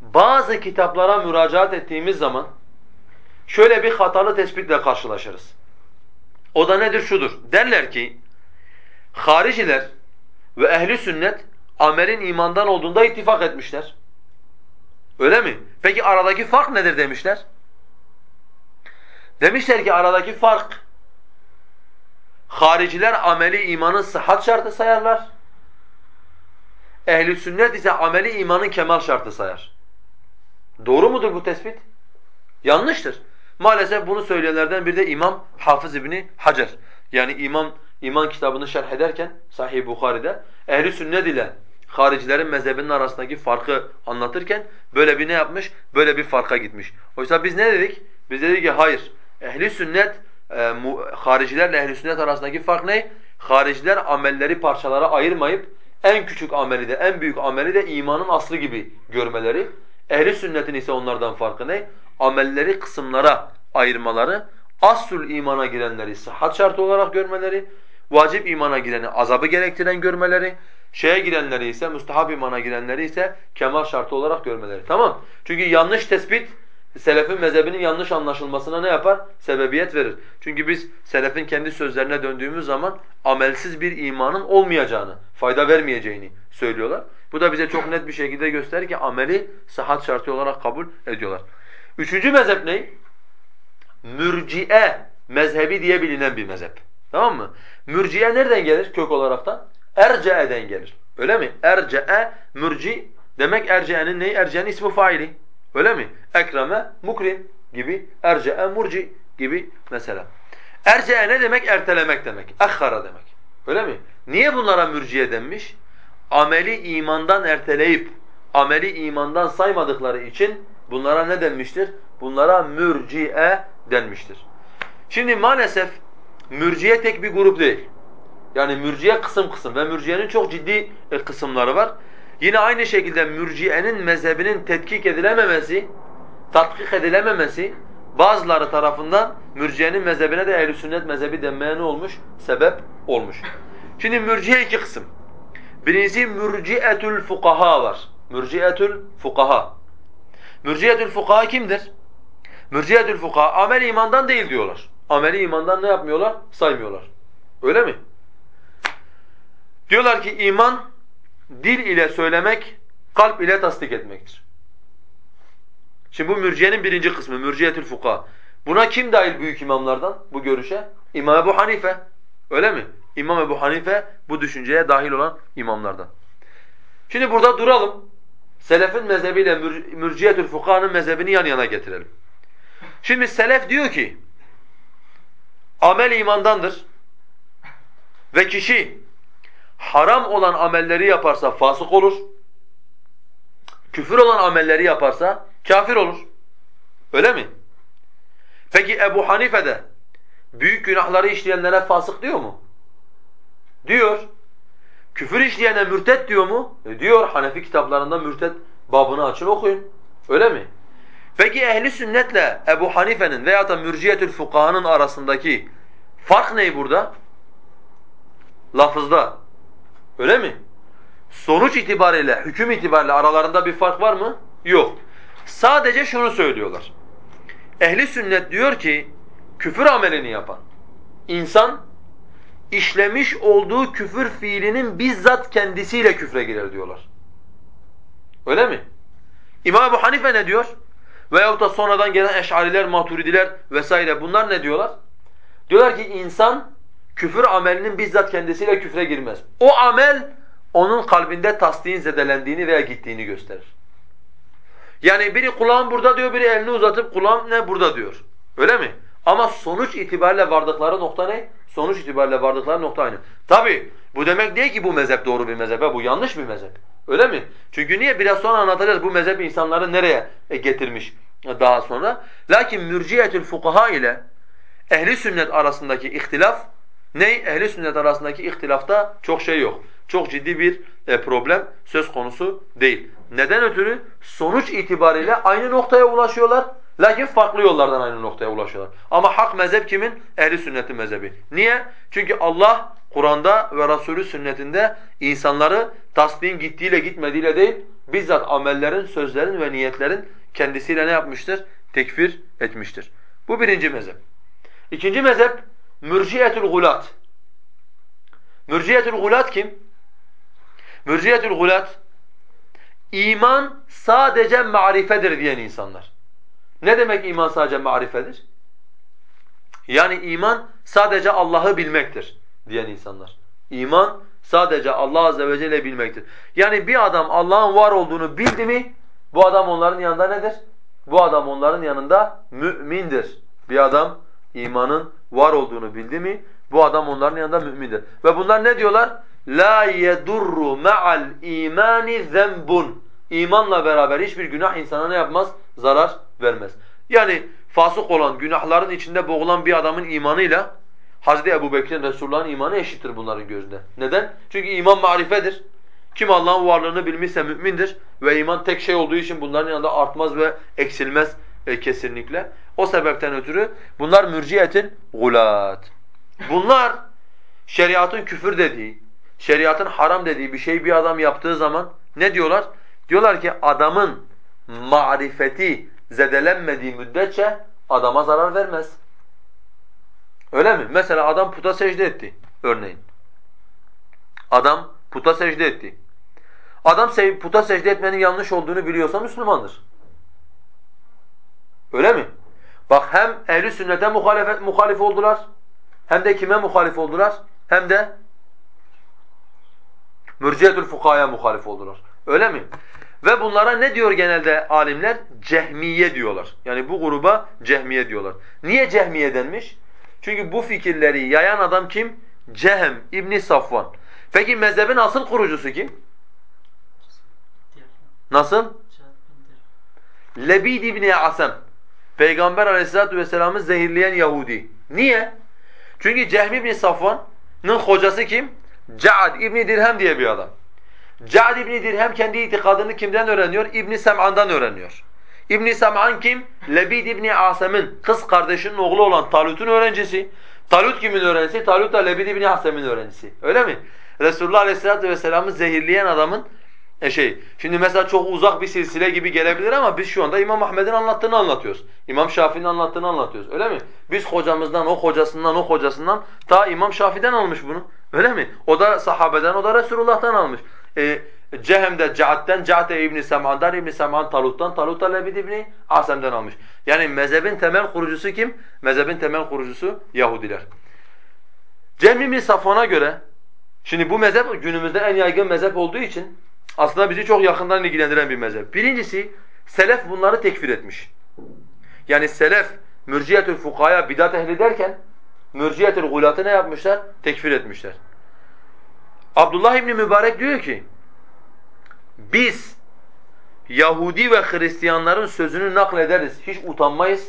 Bazı kitaplara müracaat ettiğimiz zaman şöyle bir hatalı tespitle karşılaşırız. O da nedir? Şudur. Derler ki, hariciler ve ehli sünnet amelin imandan olduğunda ittifak etmişler. Öyle mi? Peki aradaki fark nedir demişler? Demişler ki aradaki fark hariciler ameli imanın sıhhat şartı sayarlar. Ehli sünnet ise ameli imanın kemal şartı sayar. Doğru mudur bu tespit? Yanlıştır. Maalesef bunu söyleyenlerden biri de İmam Hafız İbni Hacer. Yani İmam iman kitabını şerh ederken Sahih Buhari'de ehli sünnet ile haricilerin mezhebinin arasındaki farkı anlatırken böyle bir ne yapmış? Böyle bir farka gitmiş. Oysa biz ne dedik? Biz dedik ki hayır. Ehli sünnet e, mu, haricilerle ehli sünnet arasındaki fark ne? Hariciler amelleri parçalara ayırmayıp en küçük ameli de en büyük ameli de imanın aslı gibi görmeleri. Ehli sünnetin ise onlardan farkı ne? Amelleri kısımlara ayırmaları, asül imana girenleri sıhhat şartı olarak görmeleri, vacip imana gireni azabı gerektiren görmeleri, şeye girenleri ise, müstahap imana girenleri ise kemal şartı olarak görmeleri. Tamam. Çünkü yanlış tespit selefin mezhebinin yanlış anlaşılmasına ne yapar? Sebebiyet verir. Çünkü biz selefin kendi sözlerine döndüğümüz zaman amelsiz bir imanın olmayacağını, fayda vermeyeceğini söylüyorlar. Bu da bize çok net bir şekilde gösterir ki ameli sıhhat şartı olarak kabul ediyorlar. Üçüncü mezhep ne? Mürciye mezhebi diye bilinen bir mezhep. Tamam mı? Mürciye nereden gelir kök olaraktan? Erce'den gelir. Öyle mi? Erce'e, mürci demek erce'nin neyi? Erce'nin ismi faili. Öyle mi? Ekreme, mukrim gibi, erce'e, murci gibi mesela. Erce'e ne demek? Ertelemek demek. Akhara demek. Öyle mi? Niye bunlara mürciye denmiş? Ameli imandan erteleyip, ameli imandan saymadıkları için bunlara ne denmiştir? Bunlara mürciye denmiştir. Şimdi maalesef mürciye tek bir grup değil. Yani mürciye kısım kısım ve mürciyenin çok ciddi e, kısımları var. Yine aynı şekilde mürciyenin mezhebinin tetkik edilememesi, tatkik edilememesi bazıları tarafından mürciyenin mezhebine de ehl sünnet mezhebi denmeye ne olmuş? Sebep olmuş. Şimdi mürciye iki kısım. Birincisi mürcietül fukaha var. Mürcietül fukaha. Mürcietül fukaha kimdir? Mürcietül fukaha amel imandan değil diyorlar. Ameli imandan ne yapmıyorlar? Saymıyorlar. Öyle mi? Diyorlar ki iman dil ile söylemek, kalp ile tasdik etmektir. Şimdi bu mürciyenin birinci kısmı, mürciyetül fuka. Buna kim dahil büyük imamlardan bu görüşe? İmam Ebu Hanife. Öyle mi? İmam Ebu Hanife bu düşünceye dahil olan imamlardan. Şimdi burada duralım. Selefin mezhebiyle mür mürciyetül fuka'nın mezhebini yan yana getirelim. Şimdi selef diyor ki amel imandandır ve kişi haram olan amelleri yaparsa fasık olur. Küfür olan amelleri yaparsa kafir olur. Öyle mi? Peki Ebu Hanife de büyük günahları işleyenlere fasık diyor mu? Diyor. Küfür işleyene mürtet diyor mu? E diyor. Hanefi kitaplarında mürtet babını açın okuyun. Öyle mi? Peki ehli sünnetle Ebu Hanife'nin veya da mürciyetül fukahanın arasındaki fark ne burada? Lafızda. Öyle mi? Sonuç itibariyle, hüküm itibariyle aralarında bir fark var mı? Yok. Sadece şunu söylüyorlar. Ehli sünnet diyor ki küfür amelini yapan insan işlemiş olduğu küfür fiilinin bizzat kendisiyle küfre girer diyorlar. Öyle mi? İmam Ebu Hanife ne diyor? Veyahut da sonradan gelen eşariler, maturidiler vesaire bunlar ne diyorlar? Diyorlar ki insan küfür amelinin bizzat kendisiyle küfre girmez. O amel onun kalbinde tasdiğin zedelendiğini veya gittiğini gösterir. Yani biri kulağım burada diyor, biri elini uzatıp kulağım ne burada diyor. Öyle mi? Ama sonuç itibariyle vardıkları nokta ne? Sonuç itibariyle vardıkları nokta aynı. Tabi bu demek değil ki bu mezhep doğru bir mezhep, bu yanlış bir mezhep. Öyle mi? Çünkü niye? Biraz sonra anlatacağız bu mezhep insanları nereye getirmiş daha sonra. Lakin mürciyetül fukaha ile ehli sünnet arasındaki ihtilaf ne? Ehli sünnet arasındaki ihtilafta çok şey yok. Çok ciddi bir e, problem söz konusu değil. Neden ötürü? Sonuç itibariyle aynı noktaya ulaşıyorlar. Lakin farklı yollardan aynı noktaya ulaşıyorlar. Ama hak mezhep kimin? Ehli sünnetin mezhebi. Niye? Çünkü Allah Kur'an'da ve Resulü sünnetinde insanları tasdiğin gittiğiyle gitmediğiyle değil, bizzat amellerin, sözlerin ve niyetlerin kendisiyle ne yapmıştır? Tekfir etmiştir. Bu birinci mezhep. İkinci mezhep mürciyetül gulat. Mürciyetül gulat kim? Mürciyetül gulat iman sadece marifedir diyen insanlar. Ne demek iman sadece marifedir? Yani iman sadece Allah'ı bilmektir diyen insanlar. İman sadece Allah azze ve celle bilmektir. Yani bir adam Allah'ın var olduğunu bildi mi bu adam onların yanında nedir? bu adam onların yanında mümindir. Bir adam imanın var olduğunu bildi mi bu adam onların yanında mümindir. Ve bunlar ne diyorlar? La yedurru ma'al imani zenbun. İmanla beraber hiçbir günah insana ne yapmaz? Zarar vermez. Yani fasık olan, günahların içinde boğulan bir adamın imanıyla Hazreti Ebu Bekir'in, Resulullah'ın imanı eşittir bunların gözünde. Neden? Çünkü iman marifedir. Kim Allah'ın varlığını bilmişse mümindir ve iman tek şey olduğu için bunların yanında artmaz ve eksilmez e, kesinlikle. O sebepten ötürü bunlar mürciyetin gulat. Bunlar şeriatın küfür dediği, şeriatın haram dediği bir şey bir adam yaptığı zaman ne diyorlar? Diyorlar ki adamın marifeti zedelenmediği müddetçe adama zarar vermez. Öyle mi? Mesela adam puta secde etti örneğin. Adam puta secde etti. Adam puta secde etmenin yanlış olduğunu biliyorsa Müslümandır. Öyle mi? Bak hem ehli sünnete muhalefet muhalif oldular. Hem de kime muhalif oldular? Hem de mürciyetül fukahaya muhalif oldular. Öyle mi? Ve bunlara ne diyor genelde alimler? Cehmiye diyorlar. Yani bu gruba cehmiye diyorlar. Niye cehmiye denmiş? Çünkü bu fikirleri yayan adam kim? Cehem İbni Safvan. Peki mezhebin asıl kurucusu kim? Nasıl? Lebid İbni Asem. Peygamber aleyhissalatu vesselam'ı zehirleyen Yahudi. Niye? Çünkü Cehm İbni Safvan'ın hocası kim? Ca'd İbni Dirhem diye bir adam. Ca'd İbni Dirhem kendi itikadını kimden öğreniyor? İbni Sem'an'dan öğreniyor. İbn Sam'an kim? Lebid İbn Asem'in kız kardeşinin oğlu olan Talut'un öğrencisi. Talut kimin öğrencisi? Talut da Lebid İbn Asem'in öğrencisi. Öyle mi? Resulullah Aleyhisselatü Vesselam'ı zehirleyen adamın e şey, şimdi mesela çok uzak bir silsile gibi gelebilir ama biz şu anda İmam Ahmed'in anlattığını anlatıyoruz. İmam Şafii'nin anlattığını anlatıyoruz. Öyle mi? Biz hocamızdan, o hocasından, o hocasından ta İmam Şafii'den almış bunu. Öyle mi? O da sahabeden, o da Resulullah'tan almış. E, Cehem'de Ca'd'den, Ca'de İbn Sem'an'dan, İbn Sem'an Talut'tan, Talut da Lebid İbn Asem'den almış. Yani mezhebin temel kurucusu kim? Mezhebin temel kurucusu Yahudiler. Cem İbn Safvan'a göre şimdi bu mezhep günümüzde en yaygın mezhep olduğu için aslında bizi çok yakından ilgilendiren bir mezhep. Birincisi selef bunları tekfir etmiş. Yani selef mürciyetül fukaya bidat ehli derken mürciyetül gulatı ne yapmışlar? Tekfir etmişler. Abdullah İbni Mübarek diyor ki biz Yahudi ve Hristiyanların sözünü naklederiz, hiç utanmayız.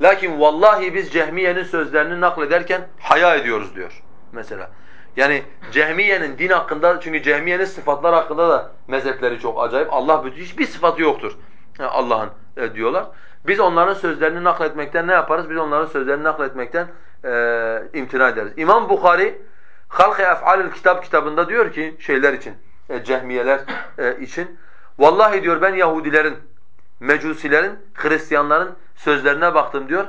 Lakin vallahi biz Cehmiye'nin sözlerini naklederken haya ediyoruz diyor mesela. Yani Cehmiye'nin din hakkında çünkü Cehmiye'nin sıfatlar hakkında da mezhepleri çok acayip. Allah bütün hiçbir sıfatı yoktur Allah'ın e, diyorlar. Biz onların sözlerini nakletmekten ne yaparız? Biz onların sözlerini nakletmekten e, imtina ederiz. İmam Bukhari Halk-ı Ef'alül Kitap kitabında diyor ki şeyler için e, cehmiyeler e, için. Vallahi diyor ben Yahudilerin, Mecusilerin, Hristiyanların sözlerine baktım diyor.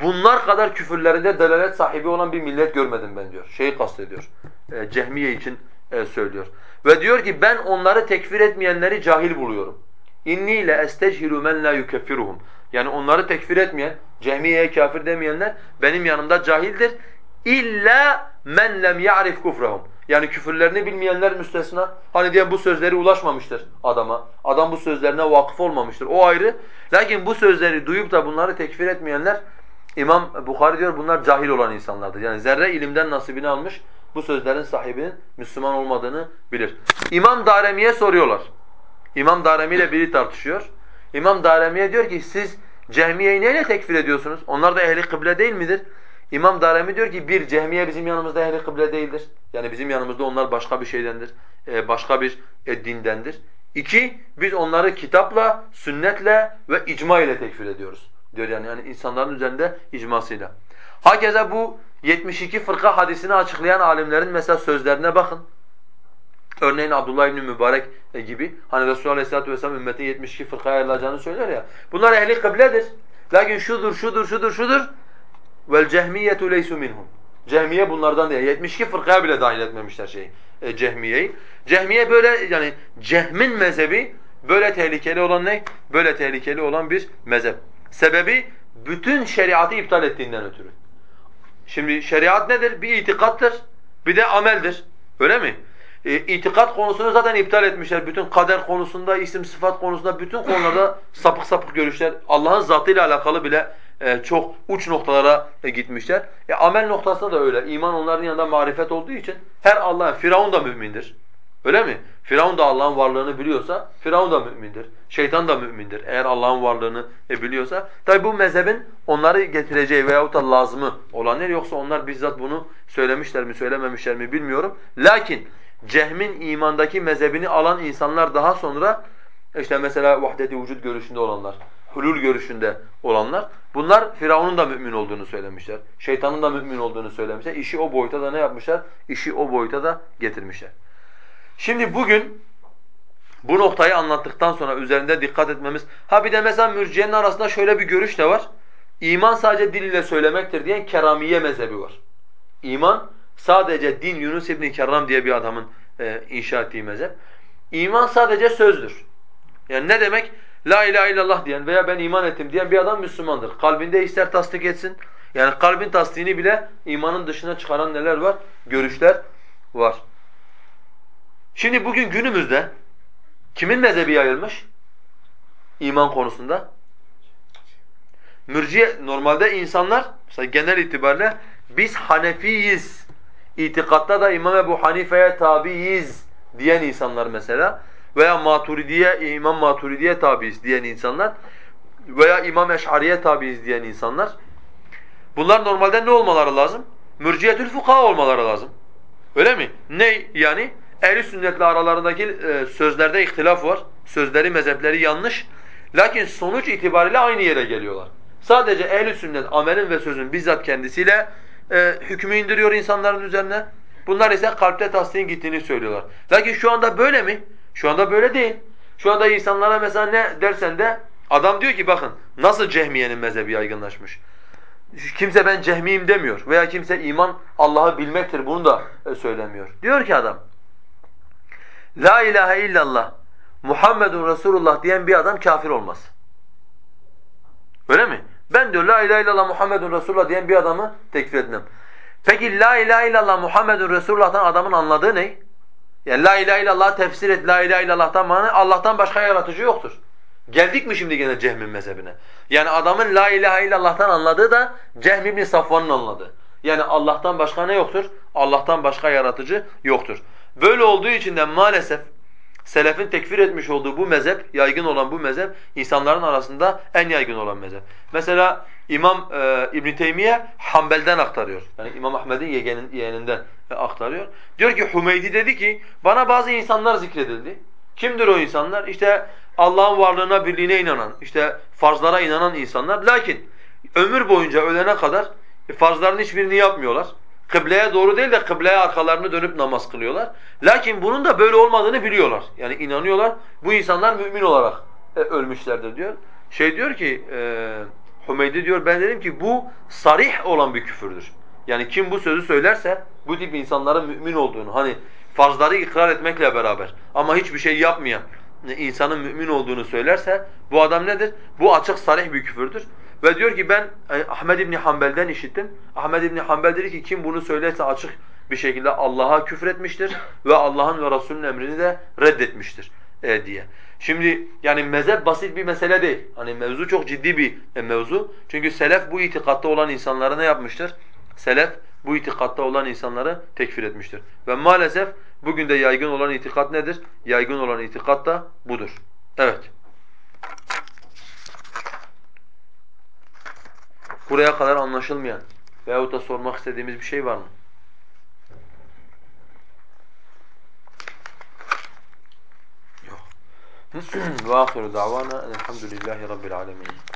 Bunlar kadar küfürlerinde delalet sahibi olan bir millet görmedim ben diyor. Şeyi kastediyor. E, Cehmiye için e, söylüyor. Ve diyor ki ben onları tekfir etmeyenleri cahil buluyorum. İnni le estechhiru men la yukeffiruhum. Yani onları tekfir etmeyen, Cehmiye'ye kafir demeyenler benim yanımda cahildir. İlla men lem ya'rif kufrahum. Yani küfürlerini bilmeyenler müstesna. Hani diye bu sözleri ulaşmamıştır adama. Adam bu sözlerine vakıf olmamıştır. O ayrı. Lakin bu sözleri duyup da bunları tekfir etmeyenler İmam Bukhari diyor bunlar cahil olan insanlardır. Yani zerre ilimden nasibini almış bu sözlerin sahibinin Müslüman olmadığını bilir. İmam Daremi'ye soruyorlar. İmam Daremi ile biri tartışıyor. İmam Daremi'ye diyor ki siz Cehmiye'yi neyle tekfir ediyorsunuz? Onlar da ehli kıble değil midir? İmam Daremi diyor ki bir cehmiye bizim yanımızda ehli kıble değildir. Yani bizim yanımızda onlar başka bir şeydendir. E, başka bir e, dindendir. İki, biz onları kitapla, sünnetle ve icma ile tekfir ediyoruz. Diyor yani, yani insanların üzerinde icmasıyla. Hakeza bu 72 fırka hadisini açıklayan alimlerin mesela sözlerine bakın. Örneğin Abdullah ibn Mübarek e, gibi hani Resulullah Aleyhisselatü Vesselam ümmetin 72 fırkaya ayrılacağını söyler ya. Bunlar ehli kıbledir. Lakin şudur, şudur, şudur, şudur. Vel cehmiyetu leysu minhum. Cehmiye bunlardan değil. 72 fırkaya bile dahil etmemişler şeyi. E, Cehmiye'yi. Cehmiye böyle yani Cehmin mezhebi böyle tehlikeli olan ne? Böyle tehlikeli olan bir mezhep. Sebebi bütün şeriatı iptal ettiğinden ötürü. Şimdi şeriat nedir? Bir itikattır, bir de ameldir. Öyle mi? E, itikat konusunu zaten iptal etmişler. Bütün kader konusunda, isim sıfat konusunda, bütün konularda sapık sapık görüşler. Allah'ın zatıyla alakalı bile e, çok uç noktalara e, gitmişler. E, amel noktasında da öyle. İman onların yanında marifet olduğu için her Allah'ın, Firavun da mümindir. Öyle mi? Firavun da Allah'ın varlığını biliyorsa, Firavun da mümindir. Şeytan da mümindir eğer Allah'ın varlığını e, biliyorsa. Tabi bu mezhebin onları getireceği veyahut da lazımı olan yer yoksa onlar bizzat bunu söylemişler mi söylememişler mi bilmiyorum. Lakin Cehm'in imandaki mezhebini alan insanlar daha sonra işte mesela vahdet-i vücut görüşünde olanlar, hulul görüşünde olanlar bunlar Firavun'un da mümin olduğunu söylemişler. Şeytanın da mümin olduğunu söylemişler. İşi o boyuta da ne yapmışlar? İşi o boyuta da getirmişler. Şimdi bugün bu noktayı anlattıktan sonra üzerinde dikkat etmemiz. Ha bir de mesela mürciyenin arasında şöyle bir görüş de var. İman sadece dil ile söylemektir diyen keramiye mezhebi var. İman sadece din Yunus İbn Kerram diye bir adamın e, inşa ettiği mezhep. İman sadece sözdür. Yani ne demek? La ilahe illallah diyen veya ben iman ettim diyen bir adam Müslümandır. Kalbinde ister tasdik etsin. Yani kalbin tasdini bile imanın dışına çıkaran neler var? Görüşler var. Şimdi bugün günümüzde kimin mezhebi yayılmış? İman konusunda. Mürciye normalde insanlar mesela genel itibariyle biz Hanefiyiz. İtikatta da İmam Ebu Hanife'ye tabiiz diyen insanlar mesela veya Maturidiye İmam Maturidiye tabiiz diyen insanlar veya İmam Eş'ariye tabiiz diyen insanlar bunlar normalde ne olmaları lazım? Mürciyetül fukaha olmaları lazım. Öyle mi? Ne yani? Ehl-i sünnetle aralarındaki e, sözlerde ihtilaf var. Sözleri, mezhepleri yanlış. Lakin sonuç itibariyle aynı yere geliyorlar. Sadece ehl-i sünnet amelin ve sözün bizzat kendisiyle e, hükmü indiriyor insanların üzerine. Bunlar ise kalpte tasdiğin gittiğini söylüyorlar. Lakin şu anda böyle mi? Şu anda böyle değil. Şu anda insanlara mesela ne dersen de adam diyor ki bakın nasıl Cehmiye'nin mezhebi yaygınlaşmış. Kimse ben Cehmiyim demiyor veya kimse iman Allah'ı bilmektir bunu da e, söylemiyor. Diyor ki adam La ilahe illallah Muhammedun Resulullah diyen bir adam kafir olmaz. Öyle mi? Ben diyor la ilahe illallah Muhammedun Resulullah diyen bir adamı tekfir etmem. Peki la ilahe illallah Muhammedun Resulullah'tan adamın anladığı ne? Yani la ilahe illallah tefsir et, la ilahe illallah'tan mana Allah'tan başka yaratıcı yoktur. Geldik mi şimdi gene Cehm'in mezhebine? Yani adamın la ilahe illallah'tan anladığı da Cehm ibn Safvan'ın anladığı. Yani Allah'tan başka ne yoktur? Allah'tan başka yaratıcı yoktur. Böyle olduğu için de maalesef selefin tekfir etmiş olduğu bu mezhep, yaygın olan bu mezhep insanların arasında en yaygın olan mezhep. Mesela İmam e, İbn Teymiye Hanbel'den aktarıyor. Yani İmam Ahmed'in yeğenin, yeğeninden aktarıyor. Diyor ki Hümeydi dedi ki bana bazı insanlar zikredildi. Kimdir o insanlar? İşte Allah'ın varlığına, birliğine inanan, işte farzlara inanan insanlar. Lakin ömür boyunca ölene kadar farzların hiçbirini yapmıyorlar. Kıbleye doğru değil de kıbleye arkalarını dönüp namaz kılıyorlar. Lakin bunun da böyle olmadığını biliyorlar. Yani inanıyorlar. Bu insanlar mümin olarak e, ölmüşlerdir diyor. Şey diyor ki e, Hümeydi diyor ben dedim ki bu sarih olan bir küfürdür. Yani kim bu sözü söylerse bu tip insanların mümin olduğunu hani farzları ikrar etmekle beraber ama hiçbir şey yapmayan insanın mümin olduğunu söylerse bu adam nedir? Bu açık sarih bir küfürdür. Ve diyor ki ben e, Ahmed İbni Hanbel'den işittim. Ahmed İbni Hanbel dedi ki kim bunu söylerse açık bir şekilde Allah'a küfretmiştir ve Allah'ın ve Resulünün emrini de reddetmiştir e, diye. Şimdi yani mezhep basit bir mesele değil. Hani mevzu çok ciddi bir e, mevzu. Çünkü selef bu itikatta olan insanları ne yapmıştır? Selef bu itikatta olan insanları tekfir etmiştir. Ve maalesef bugün de yaygın olan itikat nedir? Yaygın olan itikat da budur. Evet. Buraya kadar anlaşılmayan veyahut da sormak istediğimiz bir şey var mı? Yok. *clears throat* Ve ahiru davana elhamdülillahi rabbil alemin.